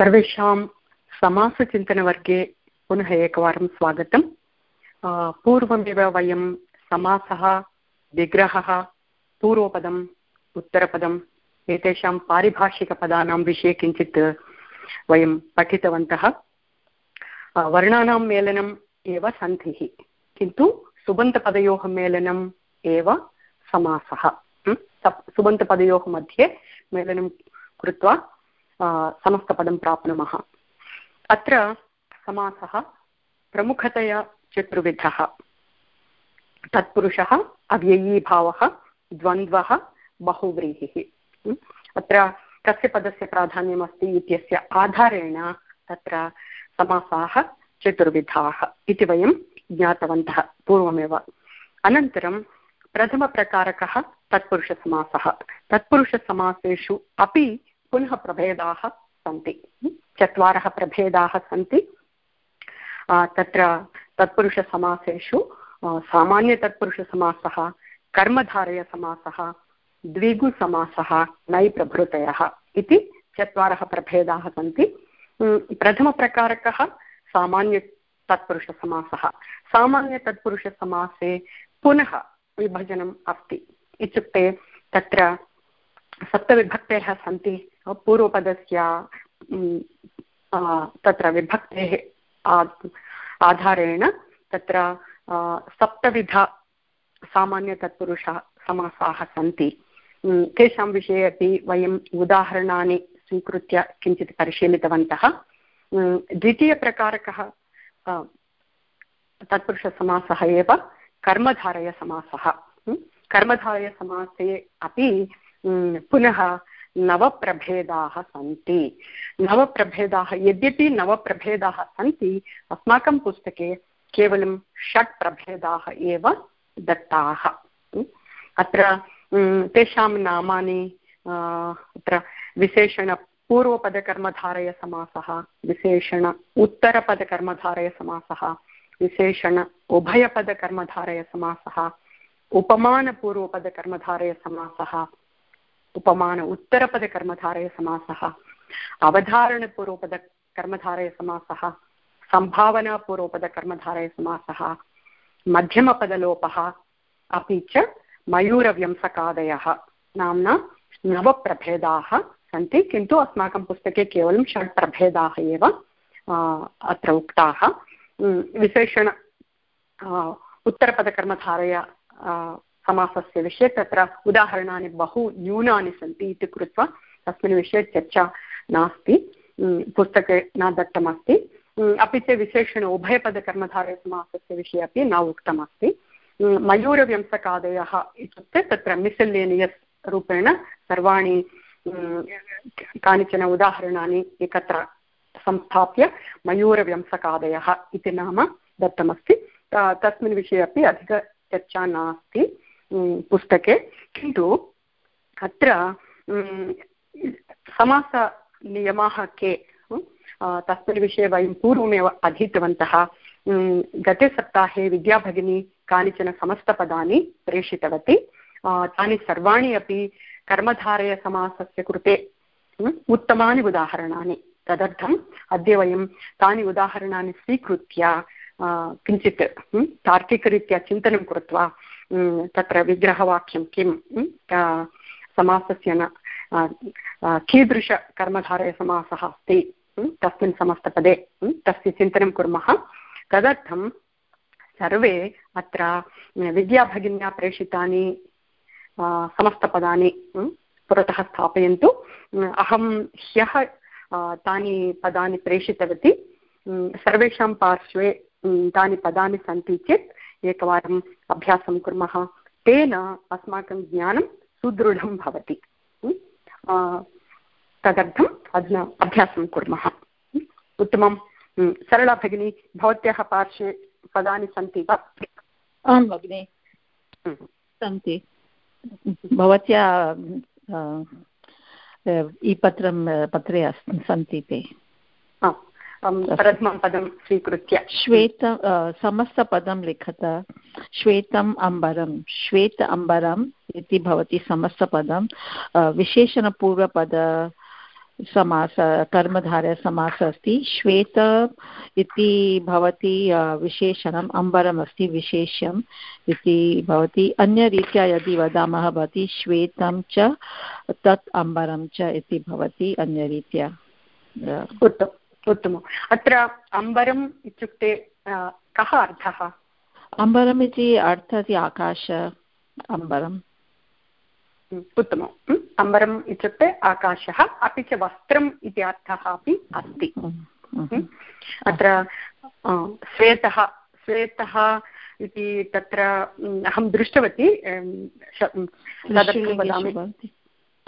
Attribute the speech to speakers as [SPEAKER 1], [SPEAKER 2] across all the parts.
[SPEAKER 1] सर्वेषां समासचिन्तनवर्गे पुनः एकवारं स्वागतम्। पूर्वमेव वयं समासः, विग्रहः, पूर्वपदम्, उत्तरपदम्, एतेषां पारिभाषिकपदानां विषये किञ्चित् वयं पठितवन्तः। वर्णानां मेलनम् एव सन्धिः, किन्तु सुबन्तपदयोः मेलनम् एव समासः। सुबन्तपदयोः मध्ये मेलनं कृत्वा समस्तपदं प्राप्नुमः। अत्र समासः प्रमुखतया चतुर्विधः। तत्पुरुषः अव्ययीभावः द्वन्द्वः, बहुव्रीहिः। अत्र कस्य पदस्य प्राधान्यमस्ति इत्यस्य आधारेण तत्र समासाः चतुर्विधाः इति वयं ज्ञातवन्तः पूर्वमेव। अनन्तरं प्रथमप्रकारकः तत्पुरुषसमासः। तत्पुरुषसमासेषु अपि पुनः प्रभेदाः सन्ति। चत्वारः प्रभेदाः सन्ति। तत्र तत्पुरुषसमासेषु सामान्यतत्पुरुषसमासः, कर्मधारयसमासः, द्विगुसमासः नै प्रभृतयः इति चत्वारः प्रभेदाः सन्ति। प्रथमप्रकारकः सामान्यतत्पुरुषसमासः। सामान्यतत्पुरुषसमासे पुनः विभजनम् अस्ति। इत्युक्ते तत्र सप्तविभक्तयः सन्ति पूर्वपदस्य तत्र विभक्तेः आधारेण तत्र सप्तविध सामान्यतत्पुरुषः समासाः सन्ति। तेषां विषये अपि वयम् उदाहरणानि स्वीकृत्य किञ्चित् परिशीलितवन्तः। द्वितीयप्रकारकः तत्पुरुषसमासः एव कर्मधारयसमासः। कर्मधारयसमासे अपि पुनः नवप्रभेदाः सन्ति। नवप्रभेदाः, यद्यपि नवप्रभेदाः सन्ति, अस्माकं पुस्तके केवलं षट् प्रभेदाः एव दत्ताः। अत्र तेषां नामानि अत्र विशेषणपूर्वपदकर्मधारयसमासः विशेषण, उत्तरपदकर्मधारयसमासः, विशेषण, उभयपदकर्मधारयसमासः, उपमानपूर्वपदकर्मधारयसमासः उपमान उत्तरपदकर्मधारयसमासः अवधारणपूर्वपदकर्मधारयसमासः सम्भावनापूर्वपदकर्मधारयसमासः मध्यमपदलोपः, अपि च मयूरव्यंसकादयः। नाम्ना नवप्रभेदाः सन्ति, किन्तु अस्माकं पुस्तके केवलं षड् प्रभेदाः एव अत्र उक्ताः। विशेषण उत्तरपदकर्मधारय समासस्य विषये तत्र उदाहरणानि बहु न्यूनानि सन्ति इति कृत्वा तस्मिन् विषये चर्चा नास्ति पुस्तके न दत्तमस्ति। अपि च विशेषण उभयपदकर्मधारयसमासस्य विषये अपि न उक्तमस्ति। मयूरव्यंसकादयः इत्युक्ते तत्र मिसल्लेनियस् रूपेण सर्वाणि कानिचन उदाहरणानि एकत्र संस्थाप्य मयूरव्यंसकादयः इति नाम दत्तमस्ति। तस्मिन् विषये अपि अधिकचर्चा नास्ति। पुस्तके, किन्तु अत्र समासनियमाः के तस्मिन् विषये वयं पूर्वमेव अधीतवन्तः गते विद्याभगिनी कानिचन समस्तपदानि प्रेषितवती तानि सर्वाणि अपि कर्मधारयसमासस्य कृते उत्तमानि उदाहरणानि। तदर्थम् अद्य वयं तानि उदाहरणानि स्वीकृत्य किञ्चित् तार्किकरीत्या चिन्तनं कृत्वा तत्र विग्रहवाक्यं किं? समासस्य न कीदृशकर्मधारयसमासः अस्ति? तस्मिन् समस्तपदे तस्य चिन्तनं कुर्मः। तदर्थं सर्वे अत्र विद्याभगिन्या प्रेषितानि समस्तपदानि पुरतः स्थापयन्तु। अहं ह्यः तानि पदानि प्रेषितवती। सर्वेषां पार्श्वे तानि पदानि सन्ति चेत् एकवारम् अभ्यासं कुर्मः तेन अस्माकं ज्ञानं सुदृढं भवति। तदर्थम् अधुना अभ्यासं कुर्मः। उत्तमं सरला भगिनी भवत्याः पार्श्वे पदानि सन्ति वा?
[SPEAKER 2] आं भगिनि। सन्ति। भवत्या ई पत्रं पत्रे सन्ति ते।
[SPEAKER 1] प्रथमं पदं स्वीकृत्य।
[SPEAKER 2] श्वेत समस्तपदं लिखत। श्वेतम् अम्बरं। श्वेत अम्बरम् इति भवति समस्तपदं। विशेषणपूर्वपद समास कर्मधारयसमासः अस्ति। श्वेत इति भवति विशेषणम्। अम्बरम् अस्ति विशेष्यम् इति भवति। अन्यरीत्या यदि वदामः भवति श्वेतं च तत् अम्बरं च इति भवति अन्यरीत्या।
[SPEAKER 1] उत्तमम्। उत्तमम् अत्र अम्बरम् इत्युक्ते कः अर्थः?
[SPEAKER 2] अम्बरम् इति अर्थः आकाश अम्बरम्।
[SPEAKER 1] उत्तमम् अम्बरम् इत्युक्ते आकाशः अपि च वस्त्रम् इति अर्थः अपि अस्ति। अत्र श्वेतः श्वेतः इति तत्र अहं दृष्टवती वदामि।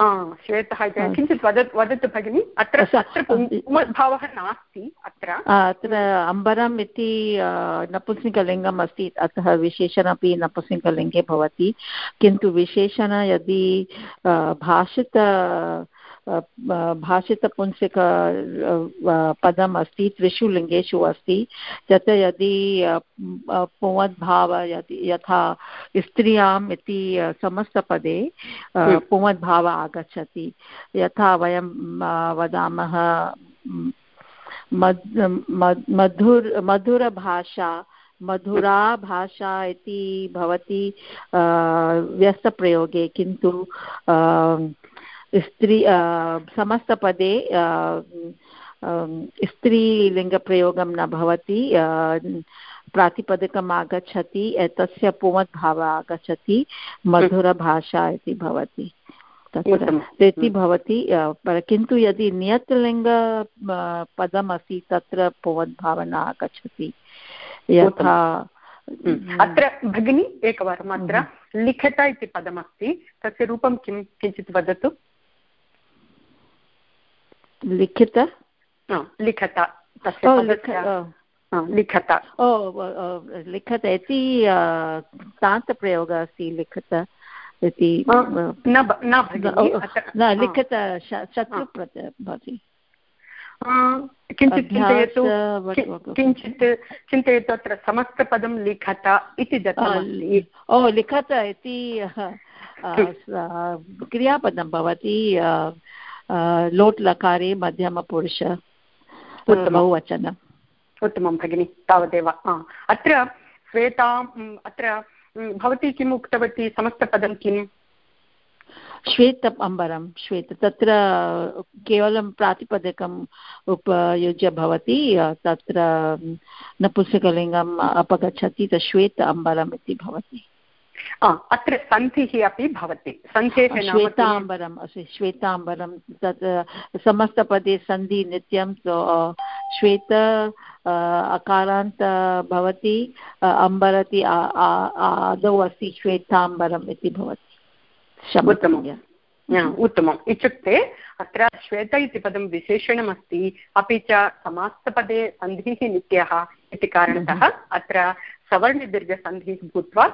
[SPEAKER 1] श्वेतः किञ्चित् वदतु वदतु भगिनि. अत्र भावः नास्ति अत्र.
[SPEAKER 2] अत्र अम्बरम् इति नपुंसकलिङ्गम् अस्ति. अतः विशेषणमपि नपुंसकलिङ्गे भवति. किन्तु विशेषण यदि भाषित भाषितपुंसिक पदम् अस्ति त्रिषु लिङ्गेषु अस्ति। तत् यदि पुमद्भाव यदि यथा स्त्रियाम् इति समस्तपदे पुमद्भाव आगच्छति। यथा वयं वदामः मधुर मधुरभाषा मधुरा भाषा इति भवति व्यस्तप्रयोगे किन्तु स्त्री समस्तपदे स्त्रीलिङ्गप्रयोगं न भवति प्रातिपदिकम् आगच्छति तस्य पुमद्भावः आगच्छति मधुरभाषा इति भवति। तत्र इति भवति किन्तु यदि नियतलिङ्ग पदम् अस्ति तत्र पुमद्भावना आगच्छति। यथा
[SPEAKER 1] अत्र भगिनी एकवारम् अत्र लिखत इति पदमस्ति तस्य रूपं किं किञ्चित् वदतु?
[SPEAKER 2] लिखित?
[SPEAKER 1] लिखत
[SPEAKER 2] लिखत। ओ लिखत इति तान्तप्रयोगः अस्ति लिखत इति। न लिखत शत्रु भवति।
[SPEAKER 1] किञ्चित् चिन्तयतु किञ्चित् चिन्तयतु अत्र समस्तपदं लिखत इति दत्तमस्ति।
[SPEAKER 2] ओ लिखत इति क्रियापदं भवति लोट् लकारे मध्यमपुरुष बहुवचनम्
[SPEAKER 1] उत्तमं भगिनि तावदेव अत्र श्वेताम् अत्र भवती किम् उक्तवती समस्तपदं किम्
[SPEAKER 2] श्वेत अम्बरं श्वेत तत्र केवलं प्रातिपदिकम् उपयुज्य भवति तत्र नपुंसकलिङ्गम् अपगच्छति तत् श्वेत अम्बरम् इति भवति
[SPEAKER 1] अत्र सन्धिः अपि भवति। सन्धेः
[SPEAKER 2] श्वेताम्बरम् अस्ति श्वेताम्बरं तत् समस्तपदे सन्धि नित्यं श्वेत अकारान्त भवति अम्बरति आदौ अस्ति श्वेताम्बरम् इति भवति।
[SPEAKER 1] उत्तमम्। उत्तमम्। इत्युक्ते अत्र श्वेत इति पदं विशेषणमस्ति अपि च समास्तपदे सन्धिः नित्यः इति कारणतः अत्र सवर्णदीर्घसन्धिः भूत्वा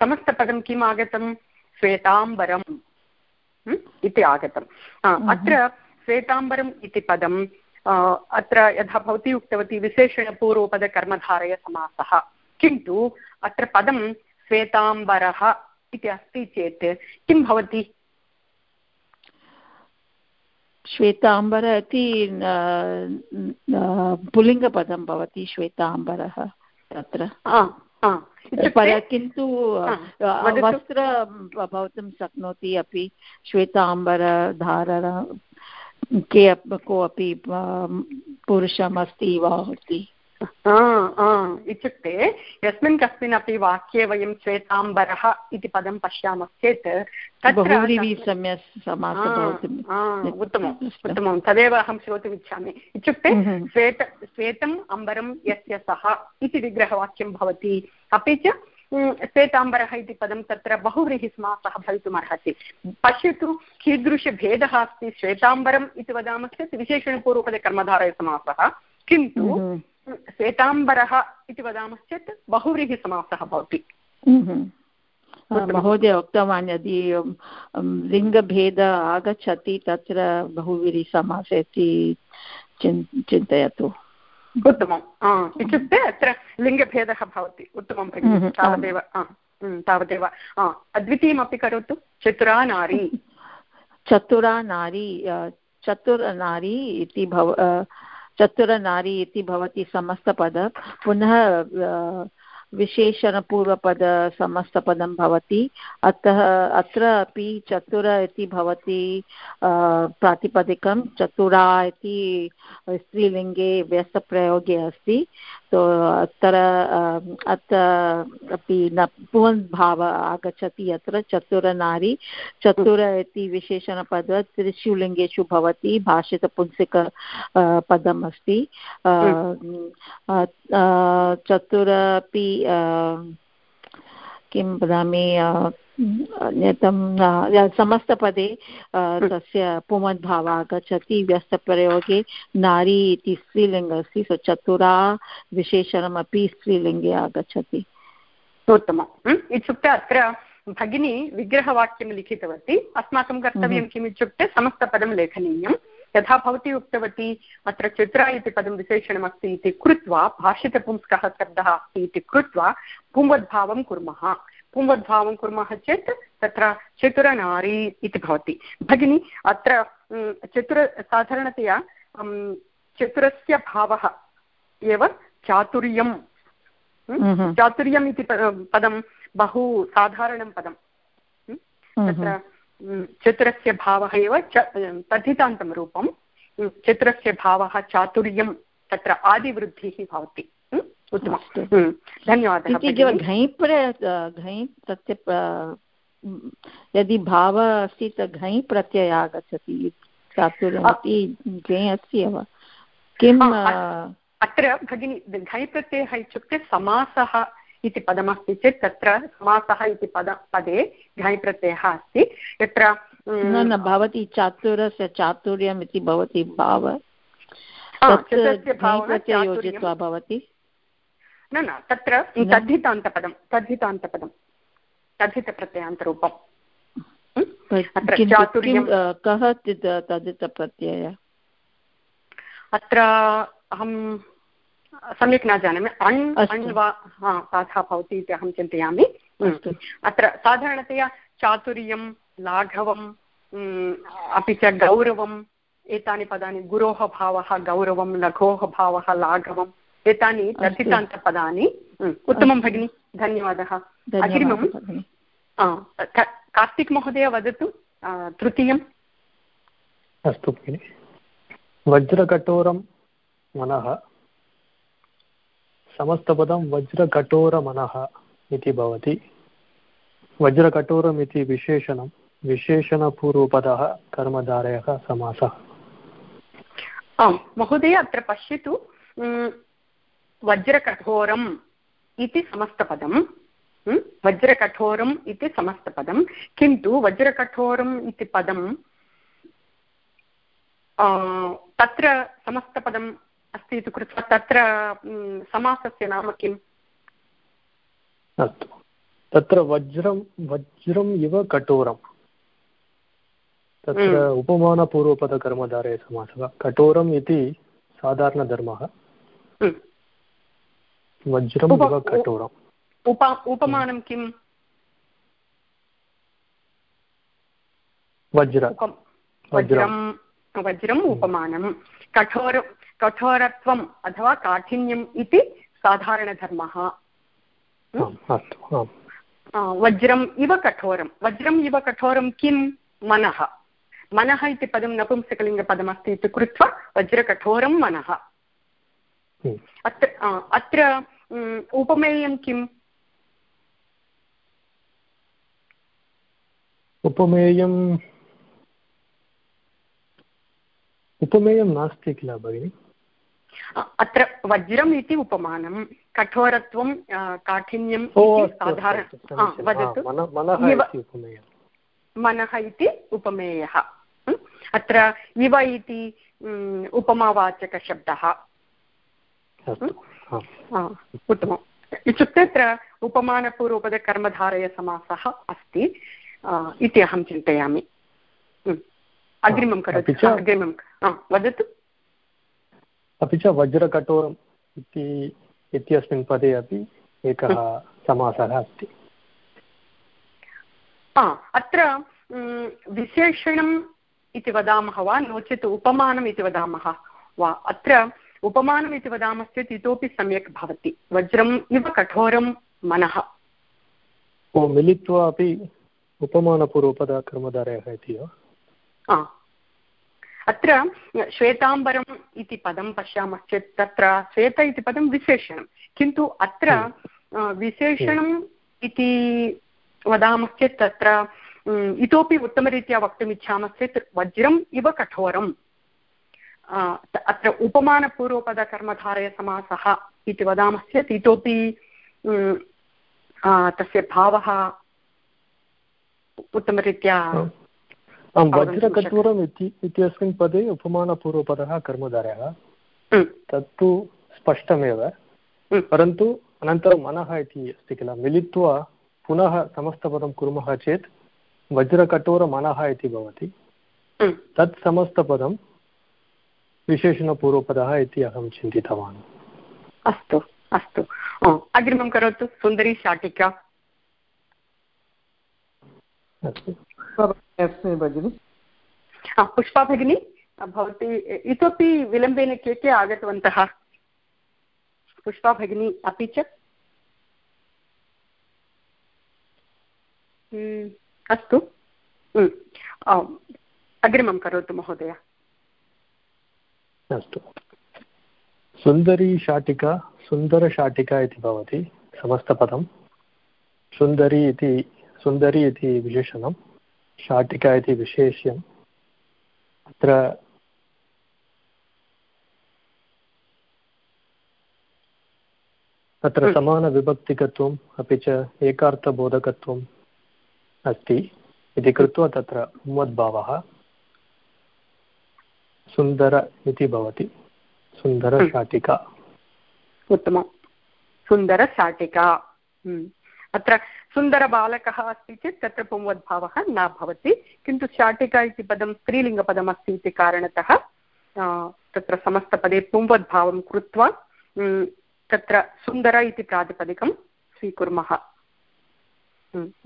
[SPEAKER 1] समस्तपदं किम् आगतं? श्वेताम्बरम् इति आगतम्। अत्र श्वेताम्बरम् इति पदम् अत्र यथा भवती उक्तवती विशेषणपूर्वपदकर्मधारयसमासः। किन्तु अत्र पदं श्वेताम्बरः इति अस्ति चेत् किं भवति?
[SPEAKER 2] श्वेताम्बर इति पुल्लिङ्गपदं भवति श्वेताम्बरः तत्र। किन्तु वस्त्र भवितुं शक्नोति अपि श्वेताम्बरधार के कोऽपि पुरुषमस्ति वा इति
[SPEAKER 1] इत्युक्ते यस्मिन् कस्मिन् अपि वाक्ये वयं श्वेताम्बरः इति पदं पश्यामश्चेत् उत्तमम् उत्तमं तदेव अहं श्रोतुमिच्छामि। इत्युक्ते श्वेत श्वेतम् अम्बरं यस्य सः इति विग्रहवाक्यं भवति। अपि च श्वेताम्बरः इति पदं तत्र बहुव्रीहिसमासः भवितुमर्हति। पश्यतु कीदृशभेदः अस्ति? श्वेताम्बरम् इति वदामश्चेत् विशेषणपूर्वपदे कर्मधारयसमासः। किन्तु श्वेताम्बरः इति वदामश्चेत् बहुव्रीहिसमासः भवति।
[SPEAKER 2] महोदय उक्तवान् यदि लिङ्गभेद आगच्छति तत्र बहुव्रीहिसमासे इति चिन्तयतु।
[SPEAKER 1] उत्तमम्। इत्युक्ते अत्र लिङ्गभेदः भवति। उत्तमं भगिनि। तावदेव तावदेव। अद्वितीयमपि करोतु। चतुरा नारी
[SPEAKER 2] चतुरा नारी चतुरनारी इति भव चतुरनारी इति भवति समस्तपद। पुनः विशेषणपूर्वपद समस्तपदं भवति। अतः, अत्र अपि चतुर इति भवति प्रातिपदिकं। चतुरा इति स्त्रीलिङ्गे व्यस्तप्रयोगे अस्ति। तो अत्र अत्र अपि न पुवन् आगच्छति अत्र चतुरनारी। चतुर इति विशेषणपद त्रिषु भवति भाषितपुंसिक पदम् अस्ति चतुर अपि किं वदामि अन्यतं समस्तपदे तस्य पुमद्भावः आगच्छति व्यस्तप्रयोगे नारी इति स्त्रीलिङ्गः अस्ति सो चतुरा विशेषणमपि स्त्रीलिङ्गे आगच्छति।
[SPEAKER 1] उत्तमम्। इत्युक्ते अत्र भगिनी विग्रहवाक्यं लिखितवती अस्माकं कर्तव्यं हम्म। किम् इत्युक्ते समस्तपदं लेखनीयं। यथा भवती उक्तवती अत्र चित्रा इति पदं विशेषणमस्ति इति कृत्वा भाषितपुंस्कः शब्दः अस्ति इति कृत्वा पुंवद्भावं कुर्मः। पुंवद्भावं कुर्मः चेत् तत्र चतुरनारी इति भवति। भगिनी अत्र चतुर साधारणतया चतुरस्य भावः एव चातुर्यं चातुर्यम् इति पदं बहु साधारणं पदं तत्र चतुरस्य भावः एव तद्धितान्तं रूपं चतुरस्य भावः चातुर्यं तत्र आदिवृद्धिः भवति। उत्तमं धन्यवादः
[SPEAKER 2] घञ् घञ् प्रत्य यदि भावः अस्ति तत् घञ् प्रत्ययः आगच्छति। चातुर्यमपि घञ् अस्ति एव। किम्
[SPEAKER 1] अत्र भगिनी घञ् प्रत्ययः इत्युक्ते समासः इति पदमस्ति चेत् तत्र समासः इति पद पदे घञ् प्रत्ययः अस्ति। यत्र
[SPEAKER 2] न न भवति चातुरस्य चातुर्यम् इति भवति भाव। योजित्वा भवति।
[SPEAKER 1] न न तत्र तद्धितान्तपदं तद्धितान्तपदं तद्धितप्रत्ययान्तरूपम्।
[SPEAKER 2] कः तद्धितप्रत्यय?
[SPEAKER 1] अत्र अहं सम्यक् न जानामि। अण् अण् वा हा बाधा भवति इति अहं चिन्तयामि। अत्र साधारणतया चातुर्यं लाघवम् अपि च गौरवम् एतानि पदानि गुरोः भावः गौरवं लघोः भावः लाघवम्। एतानि दर्शितान्तपदानि उत्तमं भगिनि। धन्यवादः। अग्रिमं कार्तिक् महोदय वदतु तृतीयम्।
[SPEAKER 3] अस्तु भगिनि। वज्रकठोरं मनः। समस्तपदं वज्रकठोरमनः इति भवति। वज्रकठोरम् इति विशेषणं विशेषणपूर्वपदः कर्मधारयः समासः।
[SPEAKER 1] आम् महोदय अत्र पश्यतु। वज्रकठोरम् इति समस्तपदं वज्रकठोरम् इति समस्तपदं किन्तु वज्रकठोरम् इति पदं तत्र समस्तपदं अस्ति इति कृत्वा तत्र समासस्य नाम किम्
[SPEAKER 3] अस्तु तत्र वज्रं वज्रम् इव कठोरं तत्र उपमानपूर्वपदकर्मधारे समासः कठोरम् इति साधारणधर्मः वज्रम् इव कठोरम्।
[SPEAKER 1] उपा उपमानं किम्?
[SPEAKER 3] वज्र।
[SPEAKER 1] वज्रं वज्रम्। उपमानं कठोर कठोरत्वम् अथवा काठिन्यम् इति साधारणधर्मः। वज्रम् इव कठोरं वज्रम् इव कठोरं किं मनः। मनः इति पदं नपुंसकलिङ्गपदमस्ति इति कृत्वा वज्रकठोरं मनः। अत्र अत्र उपमेयं किम्?
[SPEAKER 3] उपमेयं उपमेयं नास्ति किल भगिनि?
[SPEAKER 1] अत्र वज्रम् इति उपमानं कठोरत्वं काठिन्यम् साधारण मनः इति उपमेयः। अत्र इव इति उपमावाचकशब्दः। उत्तमम्। इत्युक्ते अत्र उपमानपूर्वपदकर्मधारयसमासः अस्ति इति अहं चिन्तयामि। अग्रिमं करोतु अग्रिमं वदतु।
[SPEAKER 3] अपि च वज्रकठोरम् इति इत्यस्मिन् पदे अपि एकः समासः अस्ति।
[SPEAKER 1] अत्र विशेषणं इति वदामः वा? नो चेत् उपमानम् इति वदामः वा? अत्र उपमानम् इति वदामश्चेत् इतोपि सम्यक् भवति। वज्रम् इव कठोरं मनः।
[SPEAKER 3] मिलित्वा अपि उपमानपूर्वपदकर्मधारयः इति वा?
[SPEAKER 1] अत्र श्वेताम्बरम् इति पदं पश्यामश्चेत् तत्र श्वेत इति पदं विशेषणं। किन्तु अत्र। विशेषणम् इति वदामश्चेत् तत्र इतोपि उत्तमरीत्या वक्तुमिच्छामश्चेत् वज्रम् इव कठोरम्। अत्र उपमानपूर्वपदकर्मधारयसमासः इति वदामश्चेत् इतोपि तस्य भावः उत्तमरीत्या
[SPEAKER 3] वज्रकठोरम् इति इत्यस्मिन् पदे उपमानपूर्वपदः कर्मधारः तत्तु स्पष्टमेव। परन्तु अनन्तरं मनः इति अस्ति किल? मिलित्वा पुनः समस्तपदं कुर्मः चेत् वज्रकठोरमनः इति भवति। तत् समस्तपदं विशेषणपूर्वपदः इति अहं चिन्तितवान्।
[SPEAKER 1] अस्तु अस्तु। अग्रिमं करोतु सुन्दरी शाटिका।
[SPEAKER 4] अस्मि भगिनि।
[SPEAKER 1] पुष्पा भगिनी भवती इतोपि विलम्बेन के के आगतवन्तः? पुष्पा भगिनी अपि च? हम्म, अस्तु। हम्म, अग्रिमं करोतु महोदय।
[SPEAKER 3] अस्तु। सुन्दरी शाटिका सुन्दरशाटिका इति भवति समस्तपदं। सुन्दरी इति सुन्दरी इति विशेषणं शाटिका इति विशेष्यम्। अत्र तत्र। समानविभक्तिकत्वम् अपि च एकार्थबोधकत्वम् अस्ति। इति कृत्वा तत्र उम्मद्भावः सुन्दर इति भवति। सुन्दरशाटिका
[SPEAKER 1] उत्तमं सुन्दरशाटिका हम्म। अत्र सुन्दरबालकः अस्ति चेत् तत्र पुंवद्भावः न भवति किन्तु शाटिका इति पदं स्त्रीलिङ्गपदमस्ति इति कारणतः तत्र समस्तपदे पुंवद्भावं कृत्वा तत्र सुन्दर इति प्रातिपदिकं स्वीकुर्मः।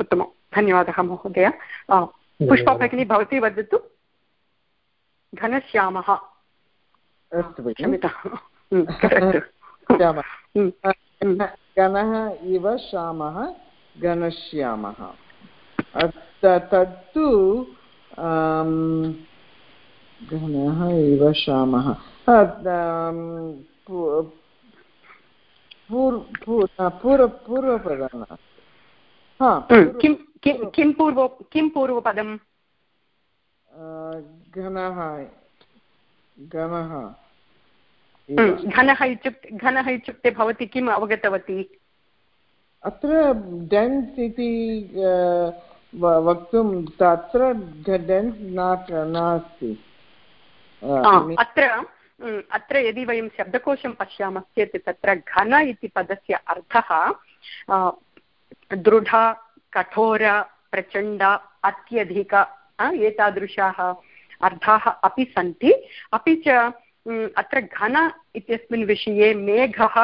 [SPEAKER 1] उत्तमं धन्यवादः महोदय। पुष्पा भगिनी भवती वदतु। घनश्यामः क्षम्यतां
[SPEAKER 4] गणः इव श्यामः घनश्यामः। तत्तु घनः इव श्यामः। पूर्वपदं
[SPEAKER 1] किं पूर्व किं पूर्वपदं
[SPEAKER 4] घनः घनः
[SPEAKER 1] घनः इत्युक्ते घनः इत्युक्ते भवती किम् अवगतवती?
[SPEAKER 4] अत्र डेन्स् इति वक्तुं तत्र डेन्स् नास्ति।
[SPEAKER 1] अत्र अत्र यदि वयं शब्दकोशं पश्यामश्चेत् तत्र घन इति पदस्य अर्थः दृढ कठोर प्रचण्ड अत्यधिक एतादृशाः अर्थाः अपि सन्ति। अपि च अत्र घन इत्यस्मिन् विषये मेघः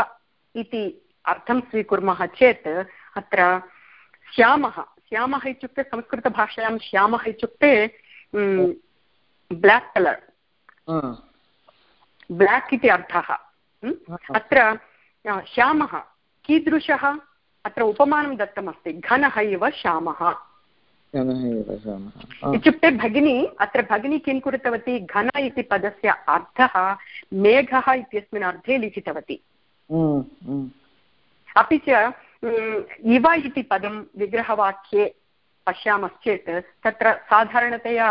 [SPEAKER 1] इति अर्थं स्वीकुर्मः चेत् अत्र श्यामः। श्यामः इत्युक्ते संस्कृतभाषायां श्यामः इत्युक्ते ब्लाक् कलर्। ब्लाक् इति अर्थः। अत्र श्यामः कीदृशः? अत्र उपमानं दत्तमस्ति। घनः इव श्यामः। इत्युक्ते भगिनी अत्र भगिनी किं कृतवती घन इति पदस्य अर्थः मेघः इत्यस्मिन् अर्थे लिखितवती। अपि च इव इति पदं विग्रहवाक्ये पश्यामश्चेत् तत्र साधारणतया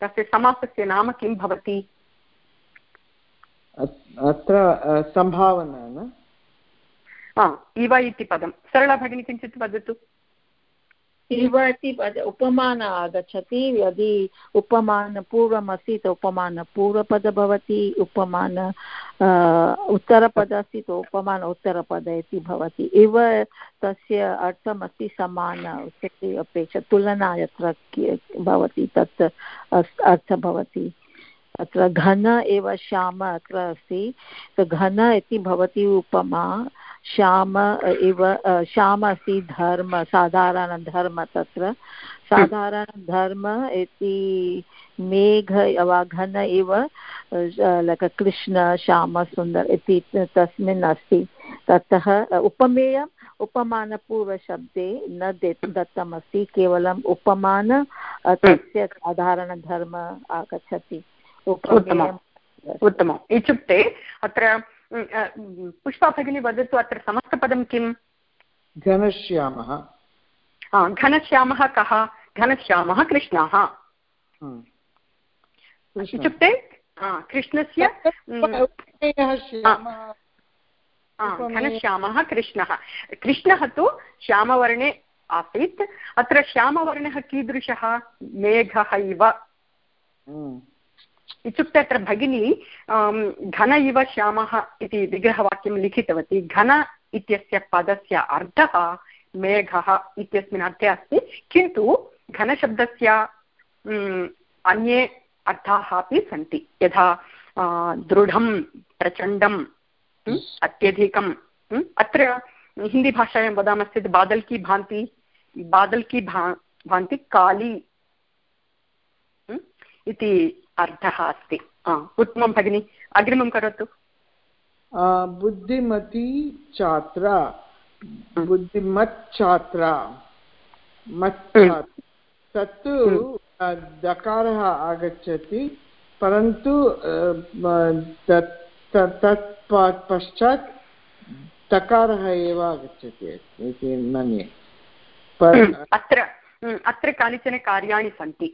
[SPEAKER 1] तस्य समासस्य नाम किं भवति?
[SPEAKER 4] अत्र सम्भावना न?
[SPEAKER 1] इव इति पदं। सरला भगिनी किञ्चित् वदतु।
[SPEAKER 2] इव इति उपमान आगच्छति यदि उपमान पूर्वमस्ति तो उपमानपूर्वपद भवति उपमान उत्तरपद अस्ति तो उपमान उत्तरपद इति भवति इव तस्य अर्थमस्ति समान अपेक्षा तुलना यत्र भवति तत् अर्थः भवति अत्र घन एव श्याम अत्र अस्ति घन इति भवति उपमा श्याम इव श्याम अस्ति धर्म साधारणधर्म तत्र। साधारणधर्म इति मेघ वा घन इव लक कृष्ण श्याम सुन्दर इति तस्मिन् अस्ति। ततः उपमेयम् उपमानपूर्वशब्दे न दत्तमस्ति। केवलम् उपमान तस्य साधारणधर्म आगच्छति।
[SPEAKER 1] उत्तमम्। उत्तमम्। इत्युक्ते अत्र पुष्पा भगिनी वदतु अत्र समस्तपदं किम्
[SPEAKER 4] घनश्यामः।
[SPEAKER 1] घनश्यामः कः? घनश्यामः कृष्णः। इत्युक्ते कृष्णस्य घनश्यामः कृष्णः। कृष्णः तु श्यामवर्णे आसीत्। अत्र श्यामवर्णः कीदृशः? मेघः इव। इत्युक्ते अत्र भगिनी घन इव श्यामः इति विग्रहवाक्यं लिखितवती। घन इत्यस्य पदस्य अर्थः मेघः इत्यस्मिन् अर्थे अस्ति। किन्तु घनशब्दस्य अन्ये अर्थाः अपि सन्ति। यथा दृढं, प्रचण्डं अत्यधिकं अत्र हिन्दीभाषायां वदामश्चेत् बादल् की भान्ति बादल् की भा, भान्ति काली इति अर्थः अस्ति। उत्तमं भगिनि अग्रिमं करोतु।
[SPEAKER 4] बुद्धिमती छात्रा बुद्धिमत् छात्रा मत् तत्तु दकारः आगच्छति परन्तु तत् पश्चात् तकारः एव आगच्छति इति मन्ये।
[SPEAKER 1] अत्र अत्र कानिचन कार्याणि सन्ति।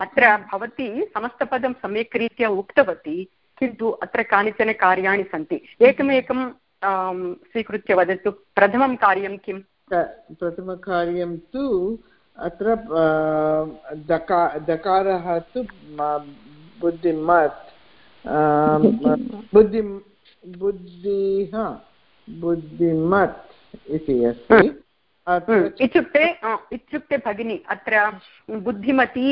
[SPEAKER 1] अत्र भवती समस्तपदं सम्यक् रीत्या उक्तवती किन्तु अत्र कानिचन कार्याणि सन्ति। एकमेकं स्वीकृत्य वदतु प्रथमं कार्यं किम्?
[SPEAKER 4] प्रथमकार्यं तु अत्र दका दकारः तु बुद्धिमत्। बुद्धि बुद्धिः बुद्धिमत् इति अस्ति।
[SPEAKER 1] इत्युक्ते इत्युक्ते भगिनी अत्र बुद्धिमती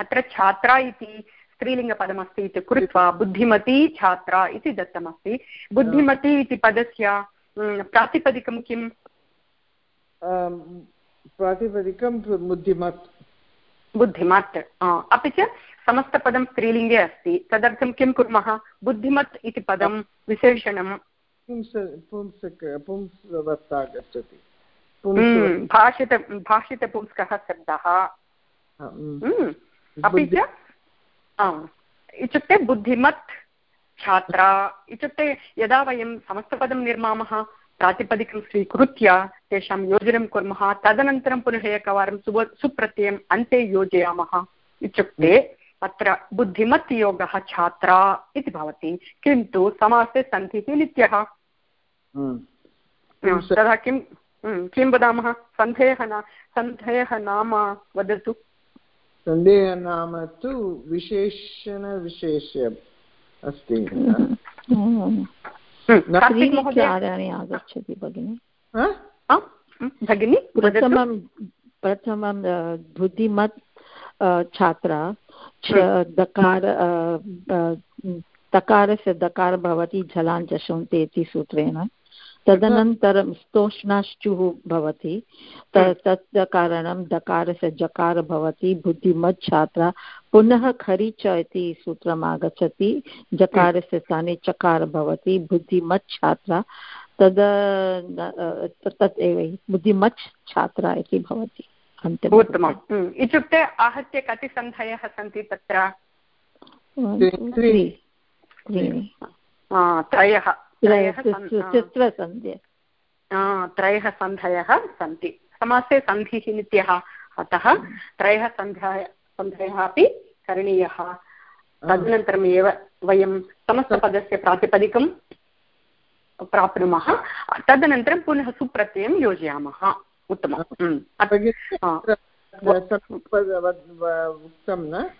[SPEAKER 1] अत्र छात्रा इति स्त्रीलिङ्गपदमस्ति इति कृत्वा बुद्धिमती छात्रा इति दत्तमस्ति। बुद्धिमती इति पदस्य प्रातिपदिकं किम्?
[SPEAKER 4] प्रातिपदिकं बुद्धिमत्।
[SPEAKER 1] बुद्धिमत् अपि च समस्तपदं स्त्रीलिङ्गे अस्ति। तदर्थं किं कुर्मः? बुद्धिमत् इति पदं विशेषणं
[SPEAKER 4] पुंसक पुंसवत् आगच्छति
[SPEAKER 1] भाषित भाषितपुंस्कः शब्दः। अपि च इत्युक्ते बुद्धिमत् छात्रा इत्युक्ते यदा वयं समस्तपदं निर्मामः प्रातिपदिकं स्वीकृत्य तेषां योजनं कुर्मः तदनन्तरं पुनः एकवारं सुव सुप्रत्ययम् अन्ते योजयामः। इत्युक्ते अत्र बुद्धिमत् योगः छात्रा इति भवति किन्तु समासे सन्धिः नित्यः। तदा किं किं वदामः? सन्धेयः न सन्धेयः नाम वदतु।
[SPEAKER 4] सन्देहः नाम तु विशेषणविशेष अस्ति।
[SPEAKER 2] आगच्छति भगिनि।
[SPEAKER 1] भगिनि
[SPEAKER 2] प्रथमं प्रथमं बुद्धिमत् छात्रा दकार दकारस्य दकार भवति जलाञ्जशुन्ते इति सूत्रेण। तदनन्तरं स्तोष्णाश्चुः भवति तत् कारणं दकारस्य जकार भवति बुद्धिमत् छात्रा पुनः खरि च इति सूत्रम् आगच्छति जकारस्य स्थाने चकार भवति बुद्धिमत् छात्रा तद् तत् एव बुद्धिमत् छात्रा इति भवति
[SPEAKER 1] उत्तमम्। इत्युक्ते आहत्य कति सन्धयः सन्ति तत्र? त्रयः।
[SPEAKER 2] चित्रसन्धि
[SPEAKER 1] त्रयः सन्धयः सन्ति। समासे सन्धिः नित्यः। अतः त्रयः सन्धय सन्धयः अपि करणीयः। तदनन्तरम् एव वयं समस्तपदस्य प्रातिपदिकं प्राप्नुमः। तदनन्तरं पुनः सुप्रत्ययं योजयामः। उत्तमम्।
[SPEAKER 4] उक्तं न?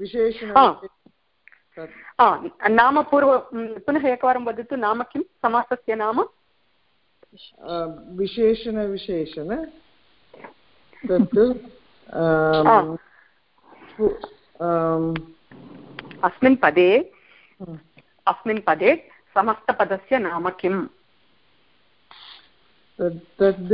[SPEAKER 4] विशेषण
[SPEAKER 1] नाम पूर्व पुनः एकवारं वदतु नाम किं? समासस्य नाम?
[SPEAKER 4] विशेषणविशेषण तत्
[SPEAKER 1] अस्मिन् पदे
[SPEAKER 4] हम्म।
[SPEAKER 1] अस्मिन् पदे समस्तपदस्य नाम किम्?
[SPEAKER 4] तद् तद्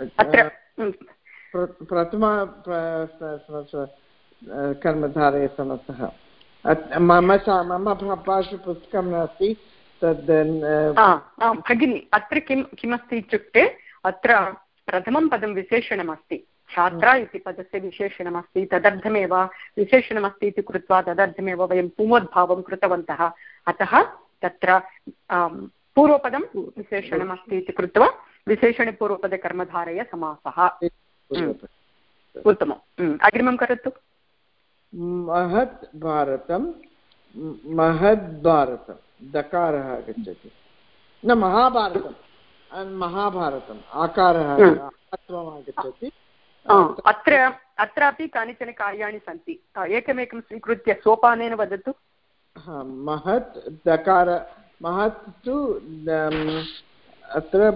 [SPEAKER 1] अत्र
[SPEAKER 4] अ, प्र- प्रथमा प्र- स- स- स- मम मम प- पार्श्वपुस्तकं नास्ति तद्
[SPEAKER 1] भगिनि अत्र किं किमस्ति इत्युक्ते अत्र प्रथमं पदं विशेषणमस्ति। छात्रा इति पदस्य विशेषणमस्ति तदर्थमेव विशेषणमस्ति इति कृत्वा तदर्थमेव वयं पुंवद्भावं कृतवन्तः। अतः तत्र पूर्वपदं। विशेषणमस्ति इति कृत्वा विशेषणपूर्वपदकर्मधारय समासः। उत्तमम्। उम्, अग्रिमं करोतु।
[SPEAKER 4] महत् भारतं महद्भारतं दकारः आगच्छति। न महाभारतं महाभारतम्। आकारः
[SPEAKER 1] हम्म।
[SPEAKER 4] आगच्छति।
[SPEAKER 1] अत्र अत्रापि कानिचन कार्याणि सन्ति। एकमेकं स्वीकृत्य सोपानेन वदतु।
[SPEAKER 4] महत् दकार महत् तु अत्र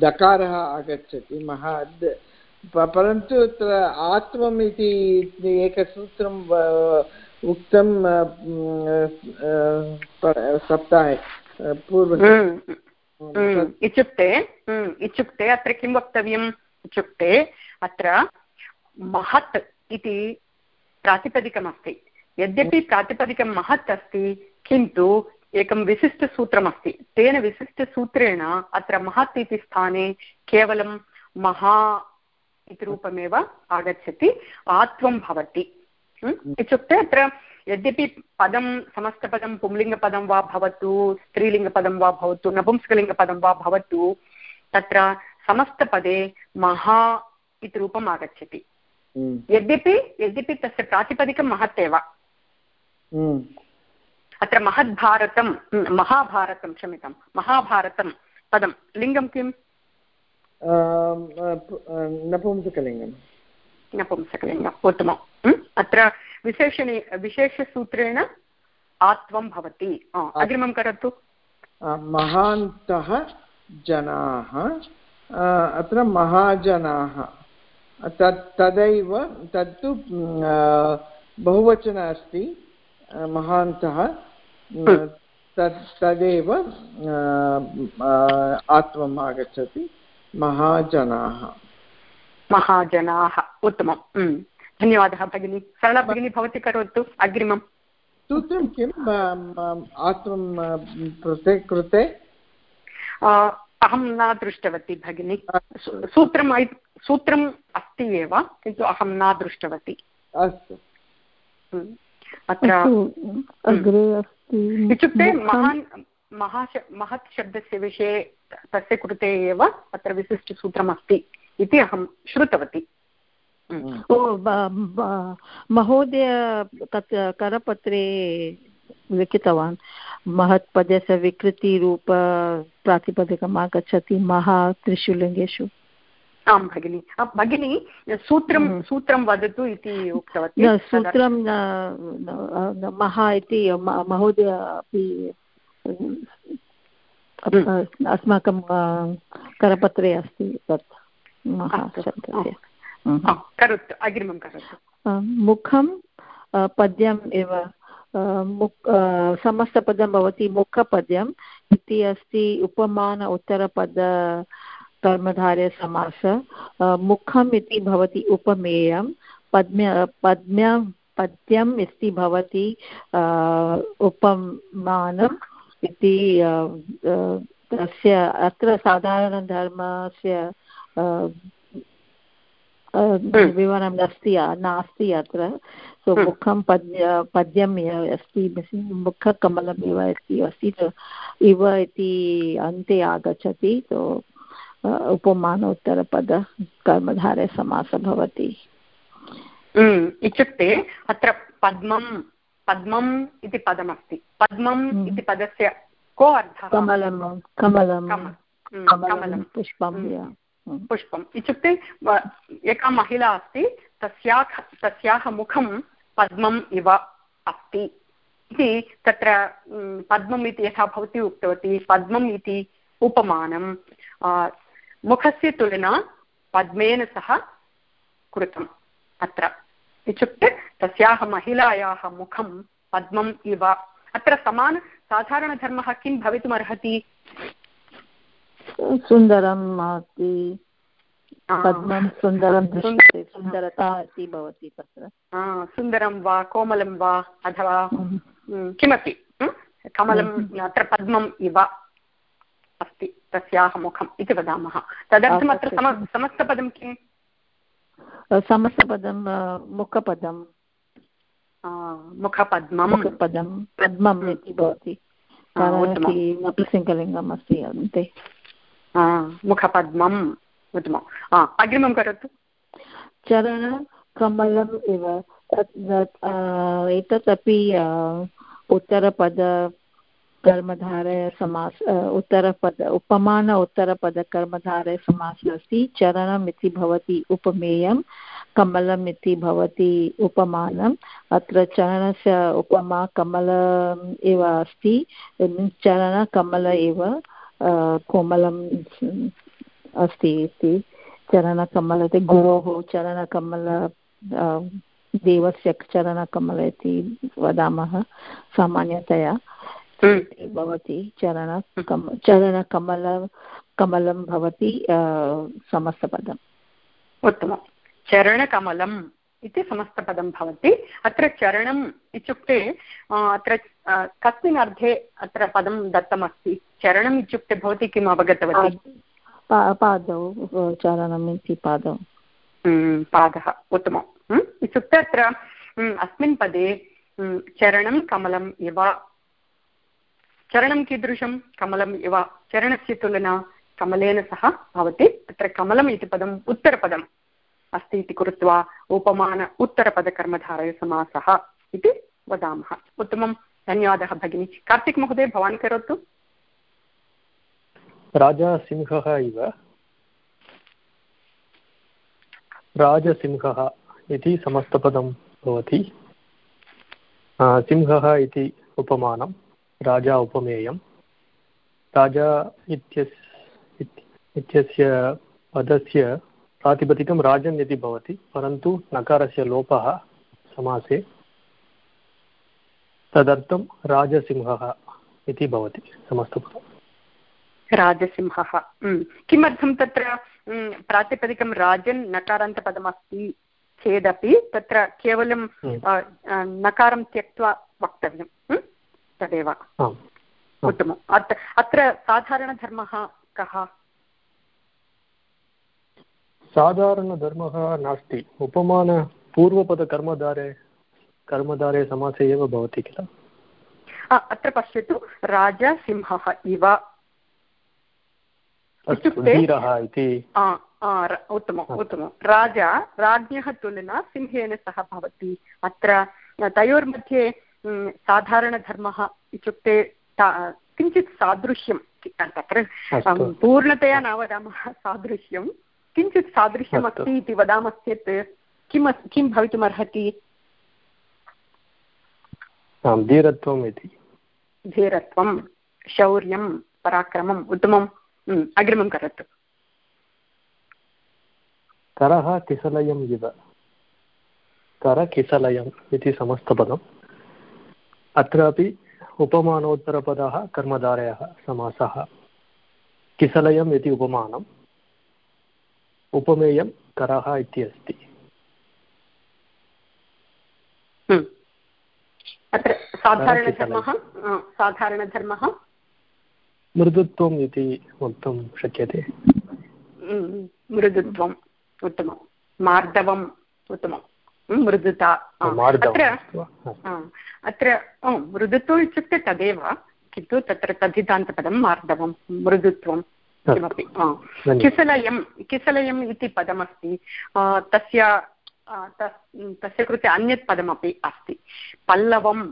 [SPEAKER 4] दकारः आगच्छति महद् परन्तु अत्र आत्मम् इति एकसूत्रं उक्तं अ, अ, सप्ताहे अ, पूर्व
[SPEAKER 1] हम्म, हम्म, इत्युक्ते हम्म, इत्युक्ते अत्र किं वक्तव्यम् इत्युक्ते अत्र महत् इति प्रातिपदिकमस्ति। यद्यपि प्रातिपदिकं महत् अस्ति किन्तु एकं विशिष्टसूत्रमस्ति। तेन विशिष्टसूत्रेण अत्र महत् इति स्थाने केवलं महा इति रूपमेव आगच्छति आत्वं भवति। हम्म? इत्युक्ते अत्र यद्यपि पदं समस्तपदं पुंलिङ्गपदं वा भवतु स्त्रीलिङ्गपदं वा भवतु नपुंसकलिङ्गपदं वा भवतु तत्र समस्तपदे महा इति रूपम् आगच्छति।
[SPEAKER 4] हम्म,
[SPEAKER 1] यद्यपि यद्यपि तस्य प्रातिपदिकं महत् एव
[SPEAKER 4] हम्म,
[SPEAKER 1] अत्र महद्भारतं महाभारतं क्षम्यतां महाभारतं पदं। लिङ्गं किम्?
[SPEAKER 4] अ, नपुंसकलिङ्गं
[SPEAKER 1] नपुंसकलिङ्गम्। उत्तमम्? अत्र विशेषणे विशेषसूत्रेण आत्वं भवति। अग्रिमं करोतु।
[SPEAKER 4] महान्तः जनाः अत्र महाजनाः तत् तदैव तत्तु म्, आ, बहुवचन अस्ति। महान्तः तत् तदेव आत्मम् आगच्छति महाजनाः।
[SPEAKER 1] महाजनाः उत्तमं। धन्यवादः भगिनी। सरला भगिनी भवती करोतु अग्रिमं
[SPEAKER 4] सूत्रं किम् आत्मं कृते कृते?
[SPEAKER 1] अहं न दृष्टवती भगिनी। सू- सूत्रम् सूत्रम् अस्ति एव किन्तु अहं न दृष्टवती।
[SPEAKER 4] अस्तु।
[SPEAKER 1] अत्र
[SPEAKER 2] अग्रे अस्ति
[SPEAKER 1] इत्युक्ते महान् महाश महत् शब्दस्य विषये तस्य कृते एव अत्र विशिष्टसूत्रमस्ति इति अहं श्रुतवती। हम्म।
[SPEAKER 2] ओ ब- महोदय तत् करपत्रे लिखितवान्। महत्पदस्य विकृतिरूप प्रातिपदिकम् आगच्छति महा त्रिषु लिङ्गेषु
[SPEAKER 1] आं भगिनि। भगिनी सूत्रं
[SPEAKER 2] हम्म।
[SPEAKER 1] सूत्रं वदतु इति उक्तवती।
[SPEAKER 2] सूत्रं महा इति महोदय अपि अ- अस्माकं करपत्रे अस्ति तत्
[SPEAKER 1] आ, करोतु अग्रिमं करोतु।
[SPEAKER 2] मुखं पद्यम् एव मुक् समस्तपदं भवति मुखपद्यम् इति अस्ति उपमान उत्तरपद कर्मधारयसमास अ, मुखम् इति भवति उपमेयं पद्म्य पद्म्य पद्यम् इति भवति उपमानम् इति तस्य अत्र साधारणधर्मस्य अ, विवरणं नास्ति नास्ति अत्र। सो
[SPEAKER 1] हम्म।
[SPEAKER 2] मुखं पद्य पद्यम् अस्ति मुखकमलम् इव अस्ति अस्ति इव इति अन्ते आगच्छति। सो उपमानोत्तरपद कर्मधारे समासः भवति।
[SPEAKER 1] हम्म, इत्युक्ते अत्र पद्मं पद्मम् इति पदमस्ति। पद्मम्
[SPEAKER 2] हम्म।
[SPEAKER 1] इति पदस्य को अर्थः?
[SPEAKER 2] कमलं कमलं
[SPEAKER 1] हम्म,
[SPEAKER 2] कमलं पुष्पं
[SPEAKER 1] हम्म।
[SPEAKER 2] या। हम्म।
[SPEAKER 1] पुष्पम्। इत्युक्ते एका महिला अस्ति तस्याः तस्याः मुखं पद्मम् इव अस्ति। इति तत्र पद्मम् इति यथा भवती उक्तवती पद्मम् इति उपमानं मुखस्य तुलना पद्मेन सह कृतम् अत्र। इत्युक्ते तस्याः महिलायाः मुखं पद्मम् इव। अत्र समानसाधारणधर्मः किं भवितुमर्हति?
[SPEAKER 2] सुन्दरम् अस्ति। पद्मं सुन्दरं दृश्यते सुन्दरता इति भवति तत्र।
[SPEAKER 1] सुन्दरं वा कोमलं वा अथवा हम्म। किमपि कमलं अत्र पद्मम् इव। अस्ति तस्याः मुखम् इति वदामः। तदर्थम् अत्र सम समस्तपदं किम्?
[SPEAKER 2] समस्तपदं मुखपदं।
[SPEAKER 1] मुखपद्मं
[SPEAKER 2] मुखपदं पद्मम् इति भवति। नपुंसकलिङ्गम् अस्ति अन्ते।
[SPEAKER 1] मुखपद्मम् उत्तमम्। अग्रिमं करोतु।
[SPEAKER 2] चरणकमलम् इव एतत् अपि उत्तरपद कर्मधारय समास उत्तरपद, उपमान उत्तरपदकर्मधारय समासः अस्ति चरणम् इति भवति उपमेयं कमलम् इति भवति उपमानम्, अत्र चरणस्य उपमा कमल एव अस्ति चरणकमल एव कोमलं अस्ति इति चरणकमल इति, गुरोः चरणकमल देवस्य चरणकमल इति वदामः सामान्यतया। भवति चरण कम चरणकमल कमलं भवति समस्तपदम्।
[SPEAKER 1] उत्तमं चरणकमलम् इति समस्तपदं भवति। अत्र चरणम् इत्युक्ते अत्र कस्मिन् अर्थे अत्र पदं दत्तमस्ति? चरणम् इत्युक्ते भवती किम् अवगतवती?
[SPEAKER 2] पादौ चरणम् इति पादौ।
[SPEAKER 1] हम्म, पादः उत्तमम्। हम्म, इत्युक्ते अत्र हम्म, अस्मिन् पदे चरणं कमलम् इव चरणं कीदृशं? कमलम् इव चरणस्य तुलना कमलेन सह भवति। तत्र कमलम् इति पदम् उत्तरपदम् अस्ति इति कृत्वा उपमान उत्तरपदकर्मधारयसमासः इति वदामः। उत्तमं, धन्यवादः भगिनी। कार्तिक् महोदय भवान् करोतु?
[SPEAKER 3] राजासिंहः इव। राजसिंहः इति समस्तपदं भवति। सिंहः इति उपमानं राजा उपमेयं। राजा इत्यस् इत्यस्य पदस्य प्रातिपदिकं राजन् इति भवति परन्तु नकारस्य लोपः समासे। तदर्थं राजसिंहः इति भवति समस्तपदम्
[SPEAKER 1] राजसिंहः। किमर्थं तत्र प्रातिपदिकं राजन् नकारान्तपदमस्ति चेदपि तत्र केवलं नकारं त्यक्त्वा वक्तव्यं तदेव उत्तमम् अत्र अत्र साधारणधर्मः कः
[SPEAKER 3] साधारणधर्मः नास्ति उपमानपूर्वपदकर्मधारे कर्मधारे समासे एव भवति किल
[SPEAKER 1] अत्र पश्यतु राजसिंहः इव
[SPEAKER 3] इत्युक्ते
[SPEAKER 1] उत्तमम् उत्तमं राजा राज्ञः तुलना सिंहेन सह भवति अत्र तयोर्मध्ये साधारणधर्मः इत्युक्ते किञ्चित् सादृश्यं तत्र। पूर्णतया न वदामः सादृश्यं। किञ्चित् सादृश्यमस्ति इति वदामश्चेत् किम् किं भवितुमर्हति?
[SPEAKER 3] धीरत्वम् इति।
[SPEAKER 1] धीरत्वं शौर्यं पराक्रमम् उत्तमम् अग्रिमं करोतु।
[SPEAKER 3] करः किसलयम् इव? करकिसलयम् इति समस्तपदम्। अत्रापि उपमानोत्तरपदः कर्मधारयः समासः। किसलयम् इति उपमानम्। उपमेयं करः इति अस्ति
[SPEAKER 1] अत्र साधारणधर्मः साधारणधर्मः?
[SPEAKER 3] मृदुत्वम् इति वक्तुं शक्यते।
[SPEAKER 1] मृदुत्वम् उत्तमं मार्दवम् उत्तमं मृदुता अत्र अत्र मृदुत्वम् इत्युक्ते तदेव किन्तु तत्र तद्धितान्तपदं मार्दवं मृदुत्वं किमपि किसलयं किसलयम् इति पदमस्ति तस्य तस्य कृते अन्यत् पदमपि अस्ति पल्लवं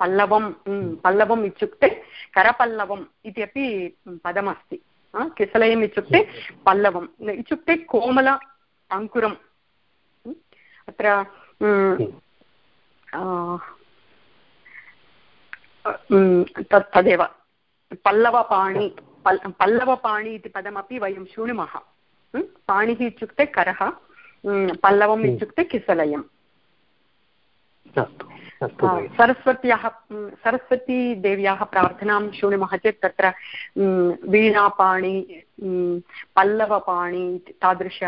[SPEAKER 1] पल्लवं पल्लवम् इत्युक्ते करपल्लवम् इति अपि पदमस्ति किसलयम् इत्युक्ते पल्लवम् इत्युक्ते कोमल अङ्कुरम् अत्र तत् तदेव। पल्लवपाणि पल् पल्लवपाणि इति पदमपि वयं शृणुमः। पाणिः इत्युक्ते करः पल्लवम् इत्युक्ते किसलयम्। सरस्वत्याः सरस्वतीदेव्याः प्रार्थनां शृणुमः चेत् तत्र वीणापाणि पल्लवपाणि तादृश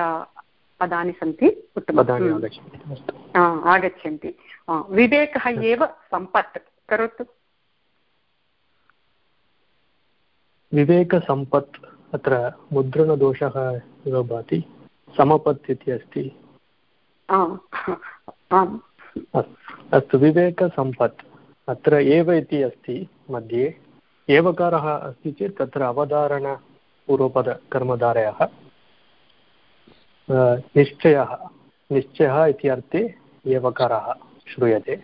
[SPEAKER 1] पदानि सन्ति उत्तमम्। आगच्छन्ति विवेकः एव सम्पत्। करोतु।
[SPEAKER 3] विवेकसम्पत् अत्र मुद्रणदोषः इव भाति। समपत् इति अस्ति। अस्तु विवेकसम्पत्। अत्र एव इति अस्ति मध्ये। एवकारः अस्ति चेत् तत्र अवधारणपूर्वपदकर्मधारयः। निश्चयः निश्चयः इति अर्थे एवकारः श्रूयते।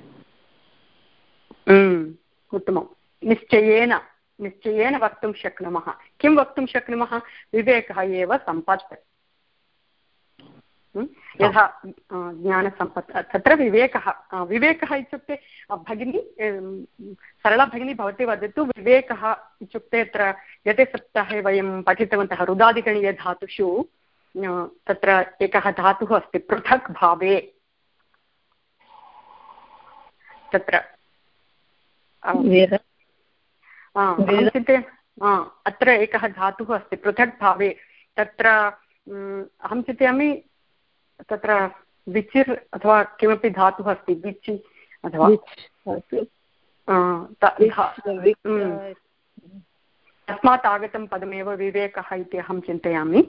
[SPEAKER 1] उत्तमं निश्चयेन निश्चयेन वक्तुं शक्नुमः। किं वक्तुं शक्नुमः? विवेकः एव सम्पत्। यथा ज्ञानसम्पत्। तत्र विवेकः विवेकः इत्युक्ते भगिनी सरला भगिनी भवती वदतु, विवेकः इत्युक्ते अत्र गते सप्ताहे वयं पठितवन्तः रुदादिगणीयधातुषु तत्र एकः धातुः अस्ति पृथक् भावे। तत्र। अत्र एकः धातुः अस्ति पृथक् भावे। तत्र अहं चिन्तयामि तत्र विचिर् अथवा किमपि धातुः अस्ति विचि अथवा। तस्मात् आगतं पदमेव विवेकः इति अहं चिन्तयामि।